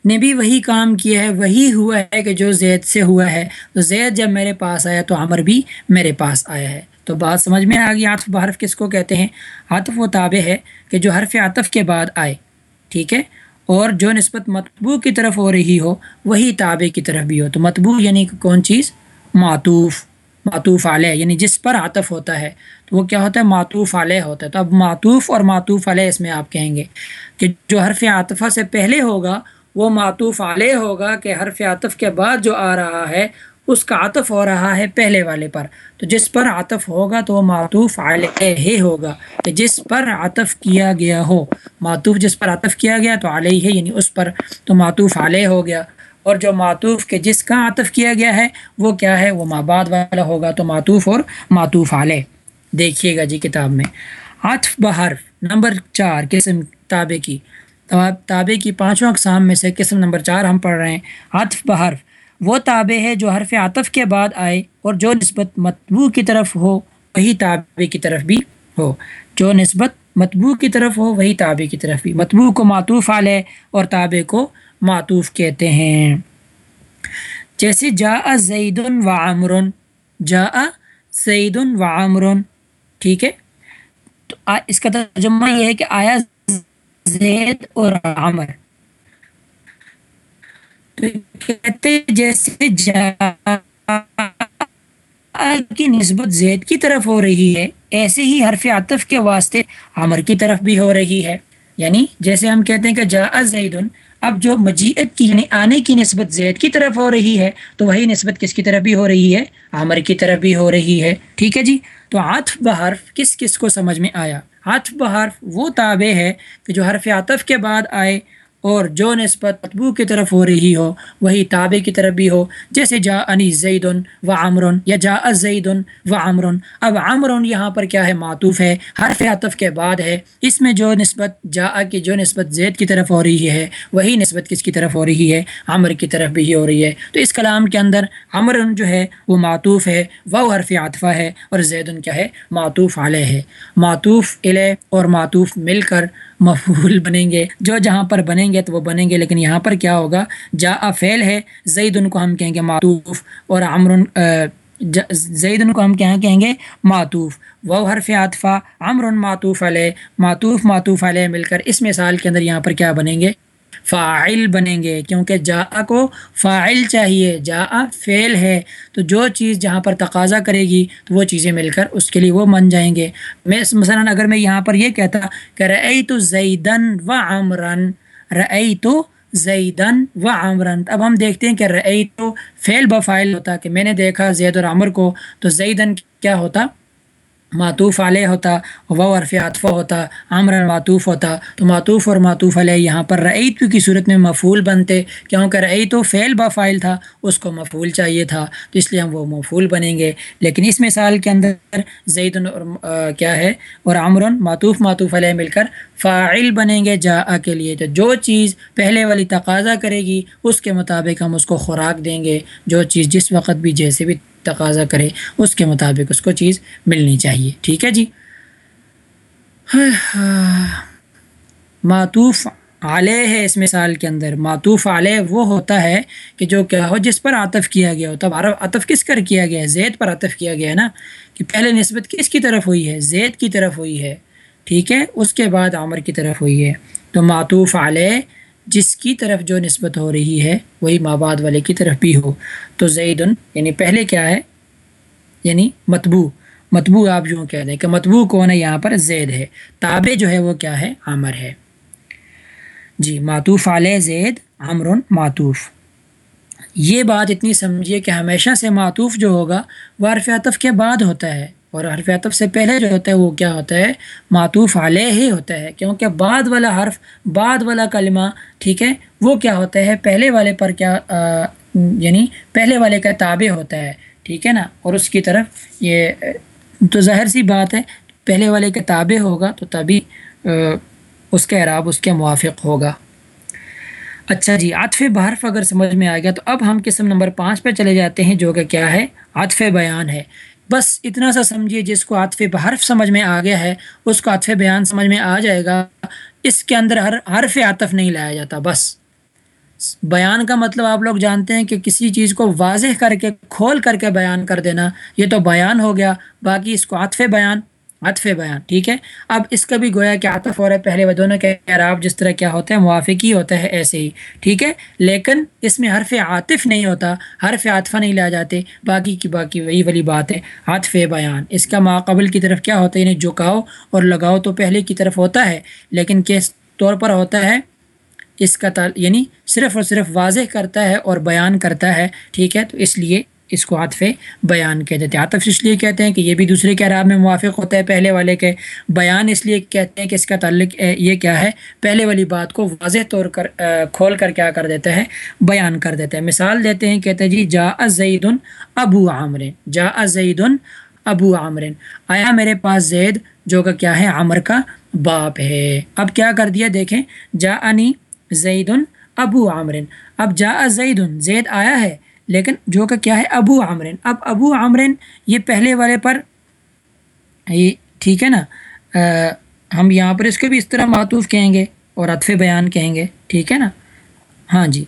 نے بھی وہی کام کیا ہے، وہی ہوا ہے کہ جو زید سے ہوا ہے۔ تو زید جب میرے پاس آیا تو عمر بھی میرے پاس آیا ہے۔ تو بات سمجھ میں آ گئی۔ عاطف بحرف کس کو کہتے ہیں؟ عاطف و تابع ہے کہ جو حرف عطف کے بعد آئے، ٹھیک ہے؟ اور جو نسبت مطبوع کی طرف ہو رہی ہو، وہی تابع کی طرف بھی ہو۔ تو مطبوع یعنی کون چیز؟ معطوف معطوف علیہ یعنی جس پر عطف ہوتا ہے۔ تو وہ کیا ہوتا ہے؟ معطوف علیہ ہوتا ہے۔ تو اب معطوف اور معطوف علیہ اس میں آپ کہیں گے کہ جو حرف عاطفہ سے پہلے ہوگا، وہ معطوف علیہ ہوگا کہ حرف عطف کے بعد جو آ رہا ہے اس کا عطف ہو رہا ہے پہلے والے پر۔ تو جس پر عطف ہوگا تو وہ معطوف علیہ ہی ہوگا۔ کہ جس پر عطف کیا گیا ہو۔ معطوف جس پر عطف کیا گیا تو علیہ یعنی اس پر تو معطوف علیہ ہو گیا۔ اور جو معطوف کے جس کا عطف کیا گیا ہے، وہ کیا ہے؟ وہ ماباد والا ہوگا تو معطوف اور معطوف علیہ۔ دیکھیے گا جی کتاب میں۔ عطف بحرف، نمبر چار، قسم تابع کی۔ تابع کی پانچوں اقسام میں سے قسم نمبر چار ہم پڑھ رہے ہیں۔ عطف بحرف وہ تابع ہے جو حرف عطف کے بعد آئے اور جو نسبت مطبوع کی طرف ہو، وہی تابع کی طرف بھی ہو۔ جو نسبت مطبوع کی طرف ہو، وہی تابع کی طرف بھی۔ مطبوع کو معطوف علیہ اور تابع کو معطوف کہتے ہیں۔ جیسے جا زید و عمرن جا سعید و عمرن ٹھیک ہے؟ تو اس کا ترجمہ یہ ہے کہ آیا زید اور عمر۔ کہتے جیسے جا کی نسبت زید کی طرف ہو رہی ہے، ایسے ہی حرف عطف کے واسطے عمر کی طرف بھی ہو رہی ہے۔ یعنی جیسے ہم کہتے ہیں کہ جا زید اب جو مجیت کی یعنی آنے کی نسبت زید کی طرف ہو رہی ہے، تو وہی نسبت کس کی طرف بھی ہو رہی ہے؟ عامر کی طرف بھی ہو رہی ہے۔ ٹھیک ہے جی؟ تو عطف بحرف کس کس کو سمجھ میں آیا؟ عطف بحرف وہ تابع ہے کہ جو حرف عطف کے بعد آئے اور جو نسبت مطبوع کی طرف ہو رہی ہو، وہی تابع کی طرف بھی ہو۔ جیسے جا انی زید و عمرن یا جا زید و عمرن۔ اب عمرن یہاں پر کیا ہے؟ معطوف ہے۔ حرف عطف کے بعد ہے۔ اس میں جو نسبت جا کی، جو نسبت زید کی طرف ہو رہی ہے، وہی نسبت کس کی طرف ہو رہی ہے؟ عمر کی طرف بھی ہو رہی ہے۔ تو اس کلام کے اندر عمرن جو ہے، وہ معطوف ہے وہ حرف عطفہ ہے اور زید کیا ہے؟ معطوف علیہ ہے۔ معطوف علیہ اور معطوف مل کر مفول بنیں گے۔ جو جہاں پر بنیں گے تو وہ بنیں گے، لیکن یہاں پر کیا ہوگا؟ جا فعل ہے زید ان کو ہم کہیں گے معطوف اور عمر زید ان کو ہم کیا کہیں گے؟ معطوف۔ وہ حرف عاطفہ عمر معطوف علیہ، معطوف معطوف علیہ مل کر اس مثال کے اندر یہاں پر کیا بنیں گے؟ فاعل بنیں گے، کیونکہ جا کو فاعل چاہیے جا فعل ہے، تو جو چیز جہاں پر تقاضا کرے گی، تو وہ چیزیں مل کر اس کے لیے وہ من جائیں گے۔ میں مثلا اگر میں یہاں پر یہ کہتا کہ رعی تو زیدن و عمرن رعی تو زیدن و عمرن اب ہم دیکھتے ہیں کہ رعی تو فعل بفائل ہوتا، کہ میں نے دیکھا زید اور عمر کو، تو زیدن کیا ہوتا؟ معطوف علیہ ہوتا، و عرف عطفہ ہوتا عمر معطوف ہوتا۔ تو معطوف اور معطوف علیہ یہاں پر رعیت کی صورت میں مفول بنتے۔ کیونکہ رعیت و فعل با فائل تھا، اس کو مفول چاہیے تھا، تو اس لیے ہم وہ مفول بنیں گے۔ لیکن اس مثال کے اندر زید کیا ہے؟ اور عمر معطوف معطوف علیہ مل کر فاعل بنیں گے جا کے لیے۔ تو جو چیز پہلے والی تقاضا کرے گی، اس کے مطابق ہم اس کو خوراک دیں گے۔ جو چیز جس وقت بھی جیسے بھی تقاضا کرے، اس کے مطابق اس کو چیز ملنی چاہیے۔ ٹھیک ہے جی؟ معطوف علیہ ہے اس مثال کے اندر۔ معطوف علیہ وہ ہوتا ہے کہ جو کیا ہو، جس پر عطف کیا گیا ہو۔ تب عطف کس کر کیا گیا ہے؟ زید پر عطف کیا گیا ہے نا؟ کہ پہلے نسبت کس کی طرف ہوئی ہے؟ زید کی طرف ہوئی ہے۔ ٹھیک ہے؟ اس کے بعد عامر کی طرف ہوئی ہے۔ تو معطوف علیہ جس کی طرف جو نسبت ہو رہی ہے، وہی ماباد والے کی طرف بھی ہو۔ تو زید یعنی پہلے کیا ہے؟ یعنی متبو متبو آپ جو کہہ دیں کہ متبو کون ہے؟ یہاں پر زید ہے۔ تابع جو ہے وہ کیا ہے؟ عامر ہے۔ جی معطوف علیہ زید عمر معطوف۔ یہ بات اتنی سمجھیے کہ ہمیشہ سے معطوف جو ہوگا وہ عرف عطف کے بعد ہوتا ہے۔ اور حرف عطف سے پہلے جو ہوتا ہے وہ کیا ہوتا ہے؟ معطوف علیہ ہی ہوتا ہے، کیونکہ بعد والا حرف، بعد والا کلمہ، ٹھیک ہے؟ وہ کیا ہوتا ہے؟ پہلے والے پر کیا یعنی پہلے والے کا تابع ہوتا ہے، ٹھیک ہے نا؟ اور اس کی طرف یہ، تو ظاہر سی بات ہے، پہلے والے کے تابع ہوگا تو تبھی اس کا عراب اس کے موافق ہوگا۔ اچھا جی عطف بحرف اگر سمجھ میں آ گیا تو اب ہم قسم نمبر پانچ پہ چلے جاتے ہیں، جو کہ کیا ہے؟ عطف بیان ہے۔ بس اتنا سا سمجھیے جس کو عطف بحرف سمجھ میں آ گیا ہے، اس کو عطف بیان سمجھ میں آ جائے گا۔ اس کے اندر ہر حرف عطف نہیں لایا جاتا، بس۔ بیان کا مطلب آپ لوگ جانتے ہیں کہ کسی چیز کو واضح کر کے، کھول کر کے بیان کر دینا، یہ تو بیان ہو گیا۔ باقی اس کو عطف بیان عطف بیان، ٹھیک ہے؟ اب اس کا بھی گویا کہ عطف ہو رہا ہے پہلے وہ دونوں کے عراب جس طرح کیا ہوتا ہے موافقی ہوتا ہے ایسے ہی، ٹھیک ہے؟ لیکن اس میں حرف عاطف نہیں ہوتا، حرف عاطفہ نہیں لا جاتے، باقی کی باقی وہی والی بات ہے، عطف بیان۔ اس کا ماقبل کی طرف کیا ہوتا ہے؟ یعنی جھکاؤ اور لگاؤ تو پہلے کی طرف ہوتا ہے، لیکن کس طور پر ہوتا ہے؟ اس کا تعل یعنی صرف اور صرف واضح کرتا ہے اور بیان کرتا ہے، ٹھیک ہے؟ تو اس لیے اس کو عطف بیان کہتے ہیں۔ عطف اس لیے کہتے ہیں کہ یہ بھی دوسرے کے عراب میں موافق ہوتا ہے پہلے والے کے بیان، اس لیے کہتے ہیں کہ اس کا تعلق یہ کیا ہے؟ پہلے والی بات کو واضح طور کر کھول کر کیا کر دیتا ہے بیان کر دیتا ہے مثال دیتے ہیں، کہتے ہیں جی جا زید ابو عامر جا زید ابو عامر آیا میرے پاس زید، جو کہ کیا ہے؟ عامر کا باپ ہے۔ اب کیا کر دیا؟ دیکھیں جا انی زید ابو عامرن اب جا زید زید آیا ہے؟ لیکن جو کہ کیا ہے؟ ابو عامرن اب ابو عامرن یہ پہلے والے پر یہ ٹھیک ہے نا؟ ہم یہاں پر اس کو بھی اس طرح معطوف کہیں گے اور عطف بیان کہیں گے۔ ٹھیک ہے نا؟ ہاں جی۔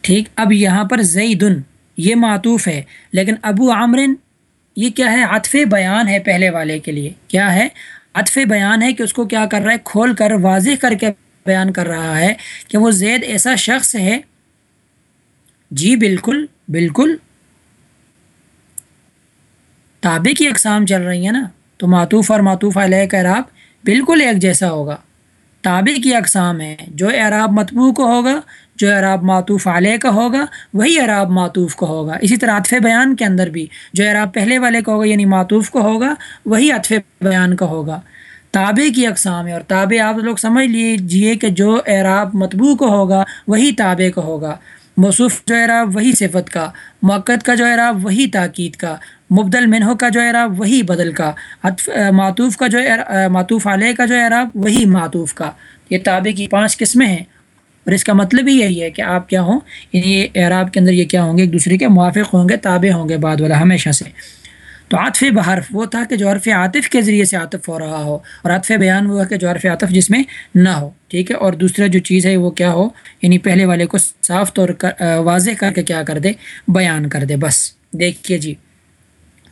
ٹھیک۔ اب یہاں پر زیدن، یہ معطوف ہے۔ لیکن ابو عامرن یہ کیا ہے؟ عطف بیان ہے پہلے والے کے لیے۔ کیا ہے؟ عطف بیان ہے کہ اس کو کیا کر رہا ہے؟ کھول کر، واضح کر کے بیان کر رہا ہے کہ وہ زید ایسا شخص ہے جی بالکل بالکل۔ تابع کی اقسام چل رہی ہیں نا۔ تو معطوف اور معطوف علیہ کا اعراب بالکل ایک جیسا ہوگا۔ تابع کی اقسام ہے جو اعراب مطبوع کو ہوگا، جو اعراب معطوف علیہ کا ہوگا، وہی اعراب معطوف کو ہوگا۔ اسی طرح عطف بیان کے اندر بھی، جو اعراب پہلے والے کا ہوگا یعنی معطوف کو ہوگا، وہی عطف بیان کا ہوگا۔ تابع کی اقسام ہے اور تابع، آپ لوگ سمجھ لیجیے کہ جو اعراب مطبوع کو ہوگا، وہی تابع کو ہوگا۔ موصوف جو اعراب وہی صفت کا موقع کا جو اعراب وہی تاکید کا، مبدل منہو کا جو اعراب وہی بدل کا معطوف کا جو معطوف علیہ کا جو اعراب وہی معطوف کا۔ یہ تابع کی پانچ قسمیں ہیں اور اس کا مطلب ہی یہی ہے کہ آپ کیا ہوں؟ یعنی یہ اعراب کے اندر یہ کیا ہوں گے؟ ایک دوسرے کے موافق ہوں گے، تابع ہوں گے بعد والا ہمیشہ سے۔ تو عاطف بحرف، وہ تھا کہ جو عرف عاطف کے ذریعے سے عاطف ہو رہا ہو اور عاطف بیان وہ ہے کہ جو عرف عاطف جس میں نہ ہو، ٹھیک ہے؟ اور دوسرا جو چیز ہے وہ کیا ہو؟ یعنی پہلے والے کو صاف طور واضح کر کے کیا کر دے، بیان کر دے، بس۔ دیکھیے جی۔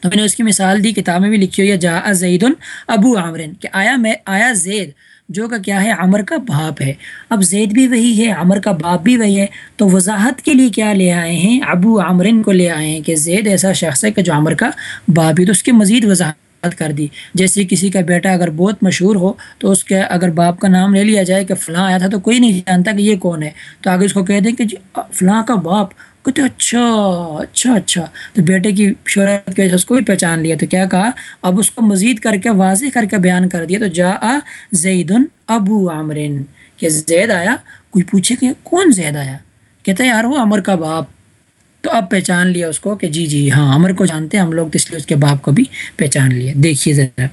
تو میں نے اس کی مثال دی کتاب میں بھی لکھی ہوئی ہے جا زید ابو عامرن کہ آیا میں، آیا زید جو کہ کیا ہے، عمر کا باپ ہے۔ اب زید بھی وہی ہے، عمر کا باپ بھی وہی ہے۔ تو وضاحت کے لیے کیا لے آئے ہیں؟ ابو عمرن کو لے آئے ہیں کہ زید ایسا شخص ہے کہ جو عمر کا باپ بھی تو اس کی مزید وضاحت کر دی۔ جیسے کسی کا بیٹا اگر بہت مشہور ہو، تو اس کے اگر باپ کا نام لے لیا جائے کہ فلاں آیا تھا، تو کوئی نہیں جانتا کہ یہ کون ہے۔ تو آگے اس کو کہہ دیں کہ جی فلاں کا باپ کہتے اچھا اچھا اچھا۔ تو بیٹے کی شہرت کی وجہ سے اس کو بھی پہچان لیا۔ تو کیا کہا؟ اب اس کو مزید کر کے، واضح کر کے بیان کر دیا۔ تو جا آ زید ابو عامرن کہ زید آیا؟ کوئی پوچھے کہ کون زید آیا؟ کہتا ہے، یار، وہ عمر کا باپ۔ تو اب پہچان لیا اس کو کہ جی جی ہاں عمر کو جانتے ہیں، ہم لوگ اس لیے اس کے باپ کو بھی پہچان لیا۔ دیکھیے ذرا۔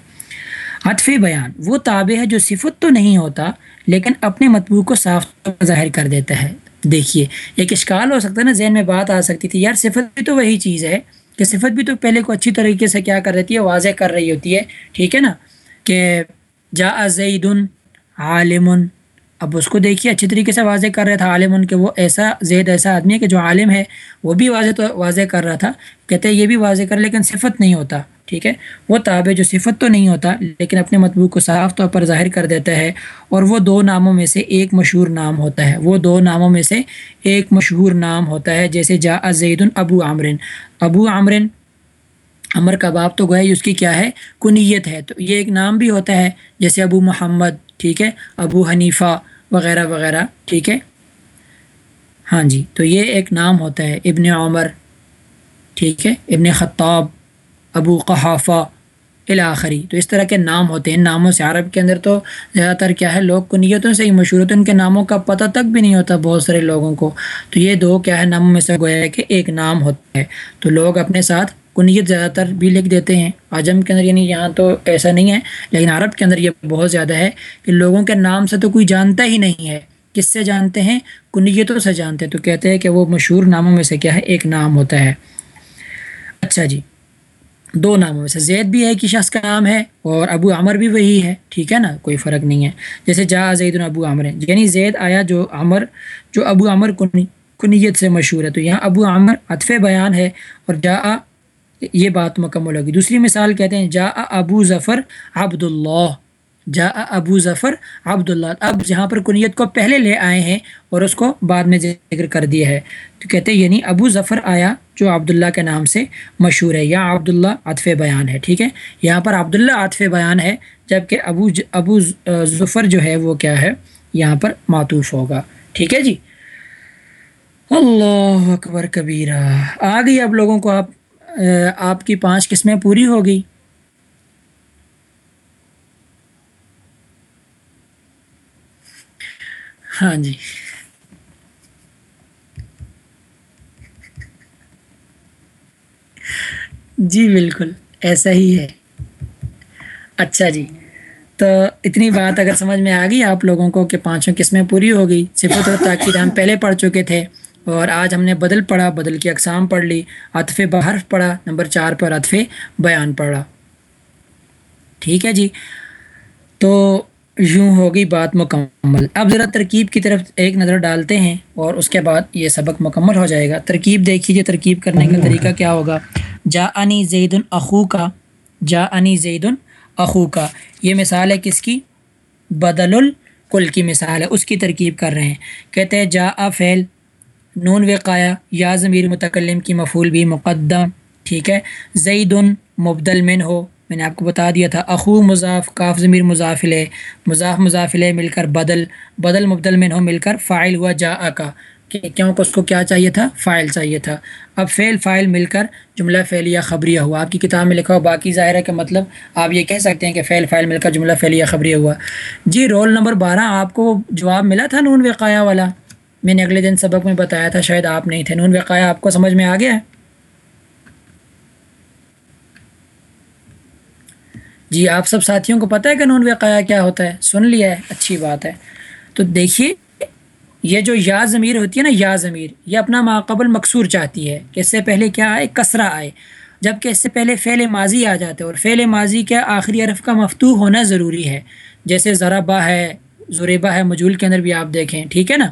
عطف بیان۔ وہ تابع ہے جو صفت تو نہیں ہوتا، لیکن اپنے مطبوع کو صاف ظاہر کر دیتا ہے۔ دیکھیے، ایک اشکال ہو سکتا ہے نا، ذہن میں بات آ سکتی تھی۔ یار، صفت بھی تو وہی چیز ہے کہ صفت بھی تو پہلے کو اچھی طریقے سے کیا کر دیتی ہے، واضح کر رہی ہوتی ہے، ٹھیک ہے نا؟ کہ جا زید عالم اب اس کو دیکھیے، اچھی طریقے سے واضح کر رہا تھا عالم ان کہ وہ ایسا، زید ایسا آدمی ہے کہ جو عالم ہے، وہ بھی واضح تو واضح کر رہا تھا۔ کہتے ہیں یہ بھی واضح کر، لیکن صفت نہیں ہوتا۔ ٹھیک ہے؟ وہ تابع جو صفت تو نہیں ہوتا، لیکن اپنے مطبوع کو صاف طور پر ظاہر کر دیتا ہے اور وہ دو ناموں میں سے ایک مشہور نام ہوتا ہے۔ وہ دو ناموں میں سے ایک مشہور نام ہوتا ہے، جیسے جا زید ابو عامرن ابو عامرن امر کا باپ تو گویا اس کی کیا ہے؟ کنیت ہے۔ تو یہ ایک نام بھی ہوتا ہے، جیسے ابو محمد، ٹھیک ہے؟ ابو حنیفہ وغیرہ وغیرہ، ٹھیک ہے؟ ہاں جی تو یہ ایک نام ہوتا ہے، ابن عمر، ٹھیک ہے؟ ابن خطاب۔ ابو قحافہ الآخری تو اس طرح کے نام ہوتے ہیں۔ ناموں سے عرب کے اندر تو زیادہ تر کیا ہے، لوگ کنیتوں سے ہی مشہور ہوتے ہیں۔ ان کے ناموں کا پتہ تک بھی نہیں ہوتا بہت سارے لوگوں کو۔ تو یہ دو کیا ہے، ناموں میں سے گویا ہے کہ ایک نام ہوتا ہے۔ تو لوگ اپنے ساتھ کنیت زیادہ تر بھی لکھ دیتے ہیں۔ عجم کے اندر یعنی یہاں تو ایسا نہیں ہے، لیکن عرب کے اندر یہ بہت زیادہ ہے کہ لوگوں کے نام سے تو کوئی جانتا ہی نہیں ہے۔ کس سے جانتے ہیں؟ کنیتوں سے جانتے ہیں۔ تو کہتے ہیں کہ وہ مشہور ناموں میں سے کیا ہے، ایک نام ہوتا ہے۔ اچھا جی۔ دو ناموں میں سے۔ زید بھی ایک ہی شخص کا نام ہے اور ابو عمر بھی وہی ہے، ٹھیک ہے نا؟ کوئی فرق نہیں ہے۔ جیسے جا زید ابو عمر ہے یعنی زید آیا جو عمر، جو ابو عمر کنیت سے مشہور ہے۔ تو یہاں ابو عمر عطف بیان ہے اور جا یہ بات مکمل ہوگی۔ دوسری مثال کہتے ہیں، جا ابو ظفر عبداللہ۔ جا ابو ظفر عبداللہ۔ اب جہاں پر کنیت کو پہلے لے آئے ہیں اور اس کو بعد میں ذکر کر دیا ہے۔ تو کہتے ہیں یعنی ابو ظفر آیا جو عبداللہ کے نام سے مشہور ہے یا عبداللہ عطف بیان ہے، ٹھیک ہے؟ یہاں پر عبداللہ عطف بیان ہے جبکہ ابو ابو ظفر جو ہے وہ کیا ہے؟ یہاں پر معطوف ہوگا۔ ٹھیک ہے جی؟ اللہ اکبر کبیرہ۔ آ گئی اب لوگوں کو، آپ آپ کی پانچ قسمیں پوری ہو گئی۔ ہاں جی۔ جی بالکل، ایسا ہی ہے۔ اچھا جی تو اتنی بات اگر سمجھ میں آ گئی آپ لوگوں کو کہ پانچوں قسمیں پوری ہو گئی، صفت اور تاکید ہم پہلے پڑھ چکے تھے اور آج ہم نے بدل پڑھا، بدل کی اقسام پڑھ لی، عطف بحرف پڑھا، نمبر چار پر عطف بیان پڑھا۔ ٹھیک ہے جی تو یوں ہوگی بات مکمل۔ اب ذرا ترکیب کی طرف ایک نظر ڈالتے ہیں اور اس کے بعد یہ سبق مکمل ہو جائے گا۔ ترکیب دیکھیے ترکیب کرنے کا طریقہ کیا ہوگا۔ جا انی زید اخو کا جا انی زید اخو کا یہ مثال ہے کس کی؟ بدل الکل کی مثال ہے۔ اس کی ترکیب کر رہے ہیں۔ کہتے ہیں جا فعل، نون وقایا یا ضمیر متکلم کی مفول بھی مقدم، ٹھیک ہے؟ زید مبدل من ہو۔ میں نے آپ کو بتا دیا تھا، اخو مضاف، کاف ضمیر مضافل مضاف مضافل مل کر بدل بدل مبدل من ہو مل کر فائل ہوا جا کا۔ کیوں کہ اس کو کیا چاہیے تھا؟ فائل چاہیے تھا۔ اب فعل فائل مل کر جملہ فعلیہ خبریہ ہوا۔ آپ کی کتاب میں لکھا ہو باقی ظاہر ہے کہ مطلب آپ یہ کہہ سکتے ہیں کہ فعل فائل مل کر جملہ فعلیہ خبریہ ہوا۔ جی رول نمبر بارہ، آپ کو جواب ملا تھا نون وقایا والا؟ میں نے اگلے دن سبق میں بتایا تھا، شاید آپ نہیں تھے۔ نون وقایا آپ کو سمجھ میں آ گیا ہے؟ جی آپ سب ساتھیوں کو پتہ ہے کہ نون وقایا کیا ہوتا ہے؟ سن لیا ہے، اچھی بات ہے۔ تو دیکھیے، یہ جو یا ضمیر ہوتی ہے نا، یا ضمیر، یہ اپنا ماقبل مقصور چاہتی ہے کہ اس سے پہلے کیا آئے؟ کسرہ آئے۔ جبکہ اس سے پہلے فعل ماضی آ جاتے اور فعل ماضی کے آخری عرف کا مفتوح ہونا ضروری ہے۔ جیسے ذرابہ ہے، ذریبہ ہے مجول کے اندر بھی آپ دیکھیں، ٹھیک ہے نا؟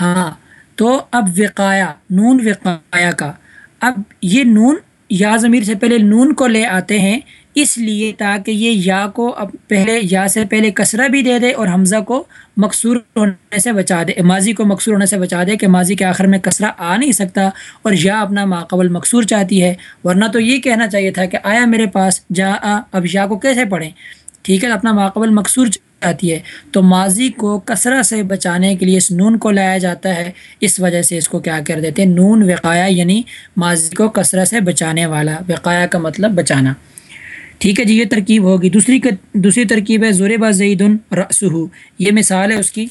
ہاں تو اب وقایا، نون وقایا کا۔ اب یہ نون یا ضمیر سے پہلے نون کو لے آتے ہیں، اس لیے تاکہ یہ یا کو اب پہلے، یا سے پہلے کسرہ بھی دے دے اور حمزہ کو مقصور ہونے سے بچا دے، ماضی کو مقصور ہونے سے بچا دے کہ ماضی کے آخر میں کسرہ آ نہیں سکتا اور یا اپنا ماقبل مقصور چاہتی ہے۔ ورنہ تو یہ کہنا چاہیے تھا کہ آیا میرے پاس، جا آ، اب یا کو کیسے پڑھیں؟ ٹھیک ہے، اپنا ماقبل مقصور چاہتی ہے۔ تو ماضی کو کثرہ سے بچانے کے لیے اس نون کو لایا جاتا ہے۔ اس وجہ سے اس کو کیا کر دیتے ہیں؟ نون وقایا یعنی ماضی کو کثرہ سے بچانے والا۔ وقایا کا مطلب بچانا۔ ٹھیک ہے جی یہ ترکیب ہوگی۔ دوسری دوسری ترکیب ہے زور با زید یہ مثال ہے اس کی۔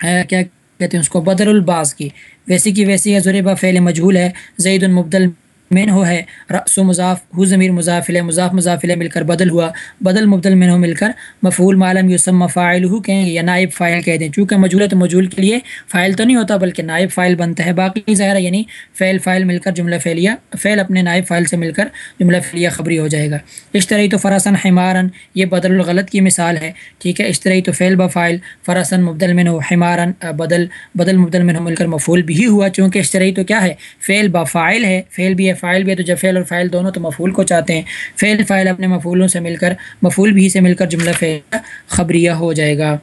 کیا کہتے ہیں اس کو؟ بدر الباز کی۔ ویسی کی ویسی ہے زور با فعل مجہول ہے۔ زید المبدل مین ہو ہے رس و مضاف، ہو ضمیر مضافل مضاف مضافل مل کر بدل ہوا، بدل مبدل مین ہو مل کر مفول معلوم یوسم فائل ہو کہیں یا نائب فائل کہہ دیں۔ چونکہ مجھول تو مجھول کے لیے فائل تو نہیں ہوتا، بلکہ نائب فائل بنتا ہے۔ باقی ظاہر ہے یعنی فعل فائل مل کر جملہ فعلیہ، فعل اپنے نائب فائل سے مل کر جملہ فعلیہ خبری ہو جائے گا۔ اشترائی تو فراسن حمارن یہ بدل الغلط کی مثال ہے۔ ٹھیک ہے اشترائی تو فعل بفائل فراسن مبدل من ہو حمارن بدل بدل مبدل من ہو مل کر مفول بھی ہوا۔ چونکہ اشترائی تو کیا ہے؟ فعل بفائل ہے، فعل بھی ہے فائل بھی ہے تو جب فعل اور فائل دونوں تو مفول کو چاہتے ہیں۔ فعل، فائل اپنے مفولوں سے مل کر مفول بھی سے مل کر جملہ فعل خبریہ ہو جائے گا۔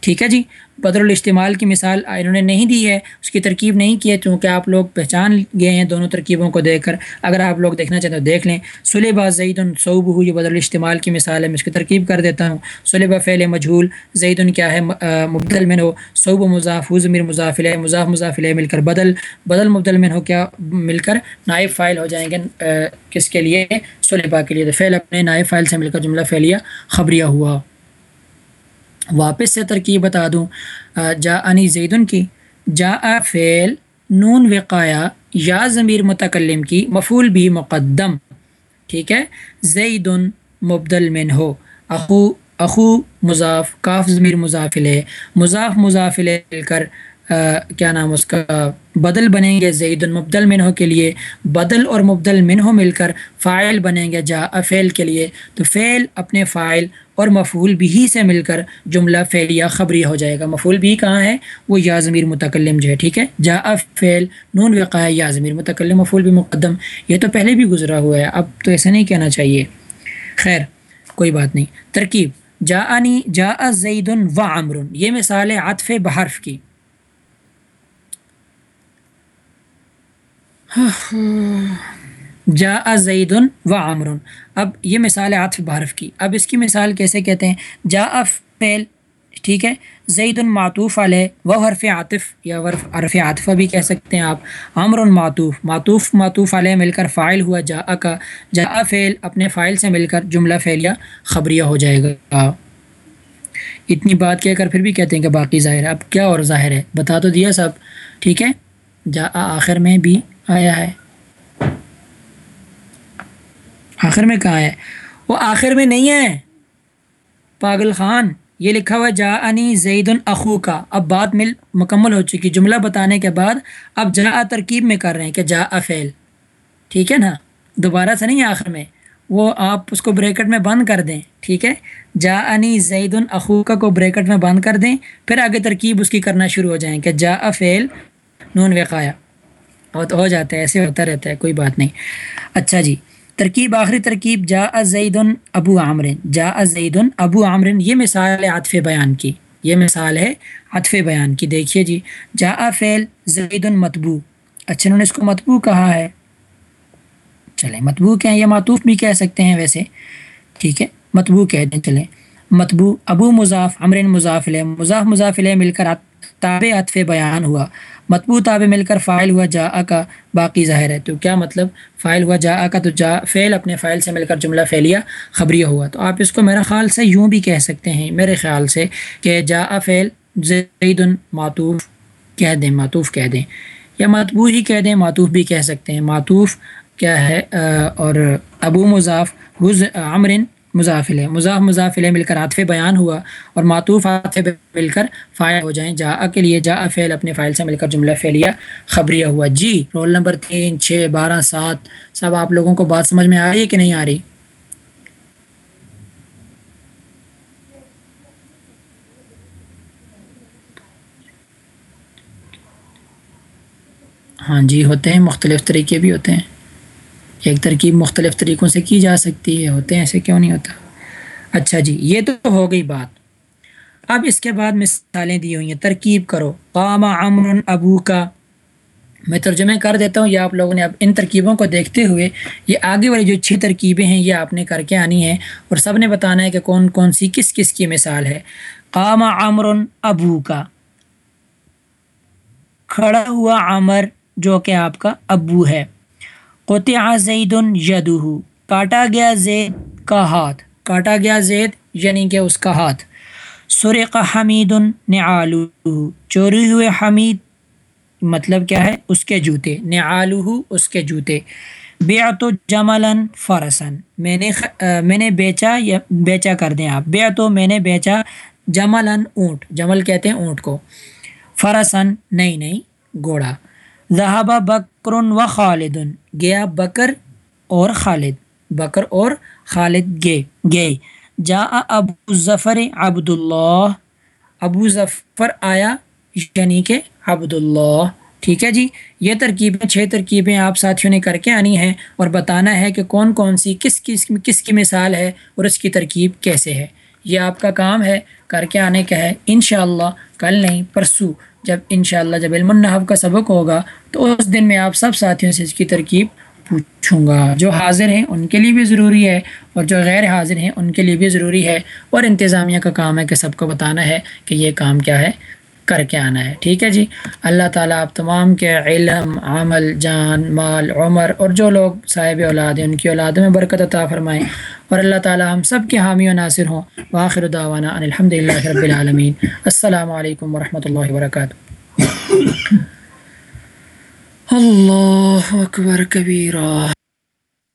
ٹھیک ہے جی؟ بدر الاستعمال کی مثال انہوں نے نہیں دی ہے، اس کی ترکیب نہیں کی ہے، چونکہ آپ لوگ پہچان گئے ہیں دونوں ترکیبوں کو دیکھ کر۔ اگر آپ لوگ دیکھنا چاہتے ہیں تو دیکھ لیں۔ صلیبہ زید صعب ہو یہ بدر الاستعمال کی مثال ہے، میں اس کی ترکیب کر دیتا ہوں۔ صلیبہ فعل مجھول زید کیا ہے؟ مبدل من ہو۔ صعب و مضاف ہو ضمیر مضافل مضاف مضافل مل کر بدل۔ بدل مبدل من ہو، کیا مل کر نائب فائل ہو جائیں گے کس کے لیے؟ صلیبہ کے لیے۔ تو فعل اپنے نائب فائل سے مل کر جملہ فعلیہ خبریہ ہوا۔ واپس سے ترکیب بتا دوں۔ جا انی زیدن کی۔ جا فعل نون وقایا یا ضمیر متکلم کی مفول بھی مقدم۔ ٹھیک ہے؟ زیدن مبدل من ہو۔ اخو اخو مضاف، کاف ضمیر مضافل ہے مضاف مضافل مل کر۔ کیا نام اس کا، بدل بنیں گے زید المبدل منہو کے لیے، بدل اور مبدل منہو مل کر فائل بنیں گے جا فعل کے لیے۔ تو فعل اپنے فائل اور مفول بھی سے مل کر جملہ فعلیہ خبری ہو جائے گا۔ مفول بھی کہاں ہے؟ وہ یا ضمیر متکلم جو ہے، ٹھیک ہے۔ جا فعل، نون وقاع یا ضمیر متکلم مفول بھی مقدم۔ یہ تو پہلے بھی گزرا ہوا ہے، اب تو ایسا نہیں کہنا چاہیے۔ خیر، کوئی بات نہیں۔ ترکیب جا انی جا زید و عمر یہ مثال ہے عطف بحرف کی۔ جا زید و عامر اب یہ مثال ہے عطف بحرف کی۔ اب اس کی مثال کیسے کہتے ہیں؟ جا فعل، ٹھیک ہے؟ زید المعطوف علیہ و حرف عاطف یا ورف حرف عاطفہ بھی کہہ سکتے ہیں آپ۔ عمر معطوف معطوف معطوف علیہ مل کر فائل ہوا۔ جا کا جا فعل اپنے فائل سے مل کر جملہ فعلیہ خبریہ ہو جائے گا۔ اتنی بات کہہ کر پھر بھی کہتے ہیں کہ باقی ظاہر ہے۔ اب کیا اور ظاہر ہے؟ بتا تو دیا سب، ٹھیک ہے؟ جا آخر میں بھی۔ آیا ہے۔ آخر میں کہاں ہے؟ وہ آخر میں نہیں ہے۔ پاگل خان، یہ لکھا ہوا جا انی زید الخو کا اب بات مل، مکمل ہو چکی۔ جملہ بتانے کے بعد اب جا ترکیب میں کر رہے ہیں کہ جا افیل ٹھیک ہے نا؟ دوبارہ سے نہیں آخر میں۔ وہ آپ اس کو بریکٹ میں بند کر دیں۔ ٹھیک ہے؟ جا انی زید الخوکا کو بریکٹ میں بند کر دیں۔ پھر آگے ترکیب اس کی کرنا شروع ہو جائیں کہ جا افیل نون وقایا۔ بہت ہو جاتا ہے، ایسے ہوتا رہتا ہے، کوئی بات نہیں۔ اچھا جی ترکیب، آخری ترکیب جا زید ابو عامرن جا زید ابو عامرن یہ مثال ہے عطف بیان کی۔ یہ مثال ہے عطف بیان کی۔ دیکھیے جی جا فعل زید متبو اچھا انہوں نے اس کو متبو کہا ہے۔ چلیں متبو کہیں یا معطوف بھی کہہ سکتے ہیں ویسے۔ ٹھیک ہے متبو کہہ دیں، چلیں۔ متبو ابو مضاف امرن مضافل مضاف مضافل مل کر تاب عطف بیان ہوا۔ مطبوع تاب مل کر فائل ہوا جا کا باقی ظاہر ہے۔ تو کیا مطلب؟ فائل ہوا جا کا تو جا فعل اپنے فائل سے مل کر جملہ فعلیہ خبریہ ہوا۔ تو آپ اس کو میرا خیال سے یوں بھی کہہ سکتے ہیں، میرے خیال سے کہ جا فعل زید معطوف کہہ دیں، معطوف کہہ دیں۔ یا مطبوع ہی کہہ دیں، معطوف بھی کہہ سکتے ہیں۔ معطوف کیا ہے؟ اور ابو مضاف حز عمرن مضافل مضاف مضافل مل کر عاطف بیان ہوا اور معطوف عاطف مل کر فائل ہو جائیں۔ جا کے لیے جا فعل اپنے فائل سے مل کر جملہ فعلیہ خبریہ ہوا۔ جی رول نمبر تین، چھ، بارہ، سات۔ سب آپ لوگوں کو بات سمجھ میں آ رہی ہے کہ نہیں آ رہی؟ ہاں جی ہوتے ہیں، مختلف طریقے بھی ہوتے ہیں۔ ایک ترکیب مختلف طریقوں سے کی جا سکتی ہے، ہوتے ہیں، ایسے کیوں نہیں ہوتا؟ اچھا جی یہ تو ہو گئی بات۔ اب اس کے بعد مثالیں دی ہوئی ہیں، ترکیب کرو۔ قام امر ابو کا میں ترجمے کر دیتا ہوں یہ آپ لوگوں نے اب ان ترکیبوں کو دیکھتے ہوئے، یہ آگے والی جو چھ ترکیبیں ہیں، یہ آپ نے کر کے آنی ہیں۔ اور سب نے بتانا ہے کہ کون کون سی، کس کس کی مثال ہے۔ قام عمر ابو کا کھڑا ہوا عمر جو کہ آپ کا ابو ہے۔ قطع زید یدہ کاٹا گیا زید کا ہاتھ، کاٹا گیا زید یعنی کہ اس کا ہاتھ۔ سرق حمید نعالو چوری ہوئے حمید مطلب کیا ہے؟ اس کے جوتے نعالو اس کے جوتے۔ بیعت جملن فرسن میں نے میں نے بیچا یا بیچا کر دیں آپ۔ بیعت، میں نے بیچا جملن اونٹ، جمل کہتے ہیں اونٹ کو۔ فرسن نہیں نہیں، گھوڑا۔ ذہبہ بکر و خالد. گیا بکر اور خالد. بکر اور خالد گے گئے جا ابو ظفر عبد اللہ ابو ظفر آیا یعنی کہ عبد اللہ ٹھیک ہے جی؟ یہ ترکیبیں، چھ ترکیبیں آپ ساتھیوں نے کر کے آنی ہیں اور بتانا ہے کہ کون کون سی، کس کس کس کی مثال ہے اور اس کی ترکیب کیسے ہے. یہ آپ کا کام ہے کر کے آنے کا ہے۔ انشاءاللہ کل نہیں، پرسوں، جب انشاءاللہ جب علم النحب کا سبق ہوگا، تو اس دن میں آپ سب ساتھیوں سے اس کی ترکیب پوچھوں گا۔ جو حاضر ہیں، ان کے لیے بھی ضروری ہے، اور جو غیر حاضر ہیں، ان کے لیے بھی ضروری ہے۔ اور انتظامیہ کا کام ہے کہ سب کو بتانا ہے کہ یہ کام کیا ہے۔ کر کے آنا ہے۔ ٹھیک ہے جی؟ اللہ تعالیٰ آپ تمام کے علم، عمل، جان، مال، عمر اور جو لوگ صاحب اولاد ہیں، ان کی اولادوں میں برکت عطا فرمائیں۔ اور اللہ تعالیٰ ہم سب کے حامی و ناصر ہوں۔ واخر دعوانا ان الحمد للہ رب العالمین۔ السلام علیکم ورحمۃ اللہ وبرکاتہ۔ اللہ اکبر کبیرہ۔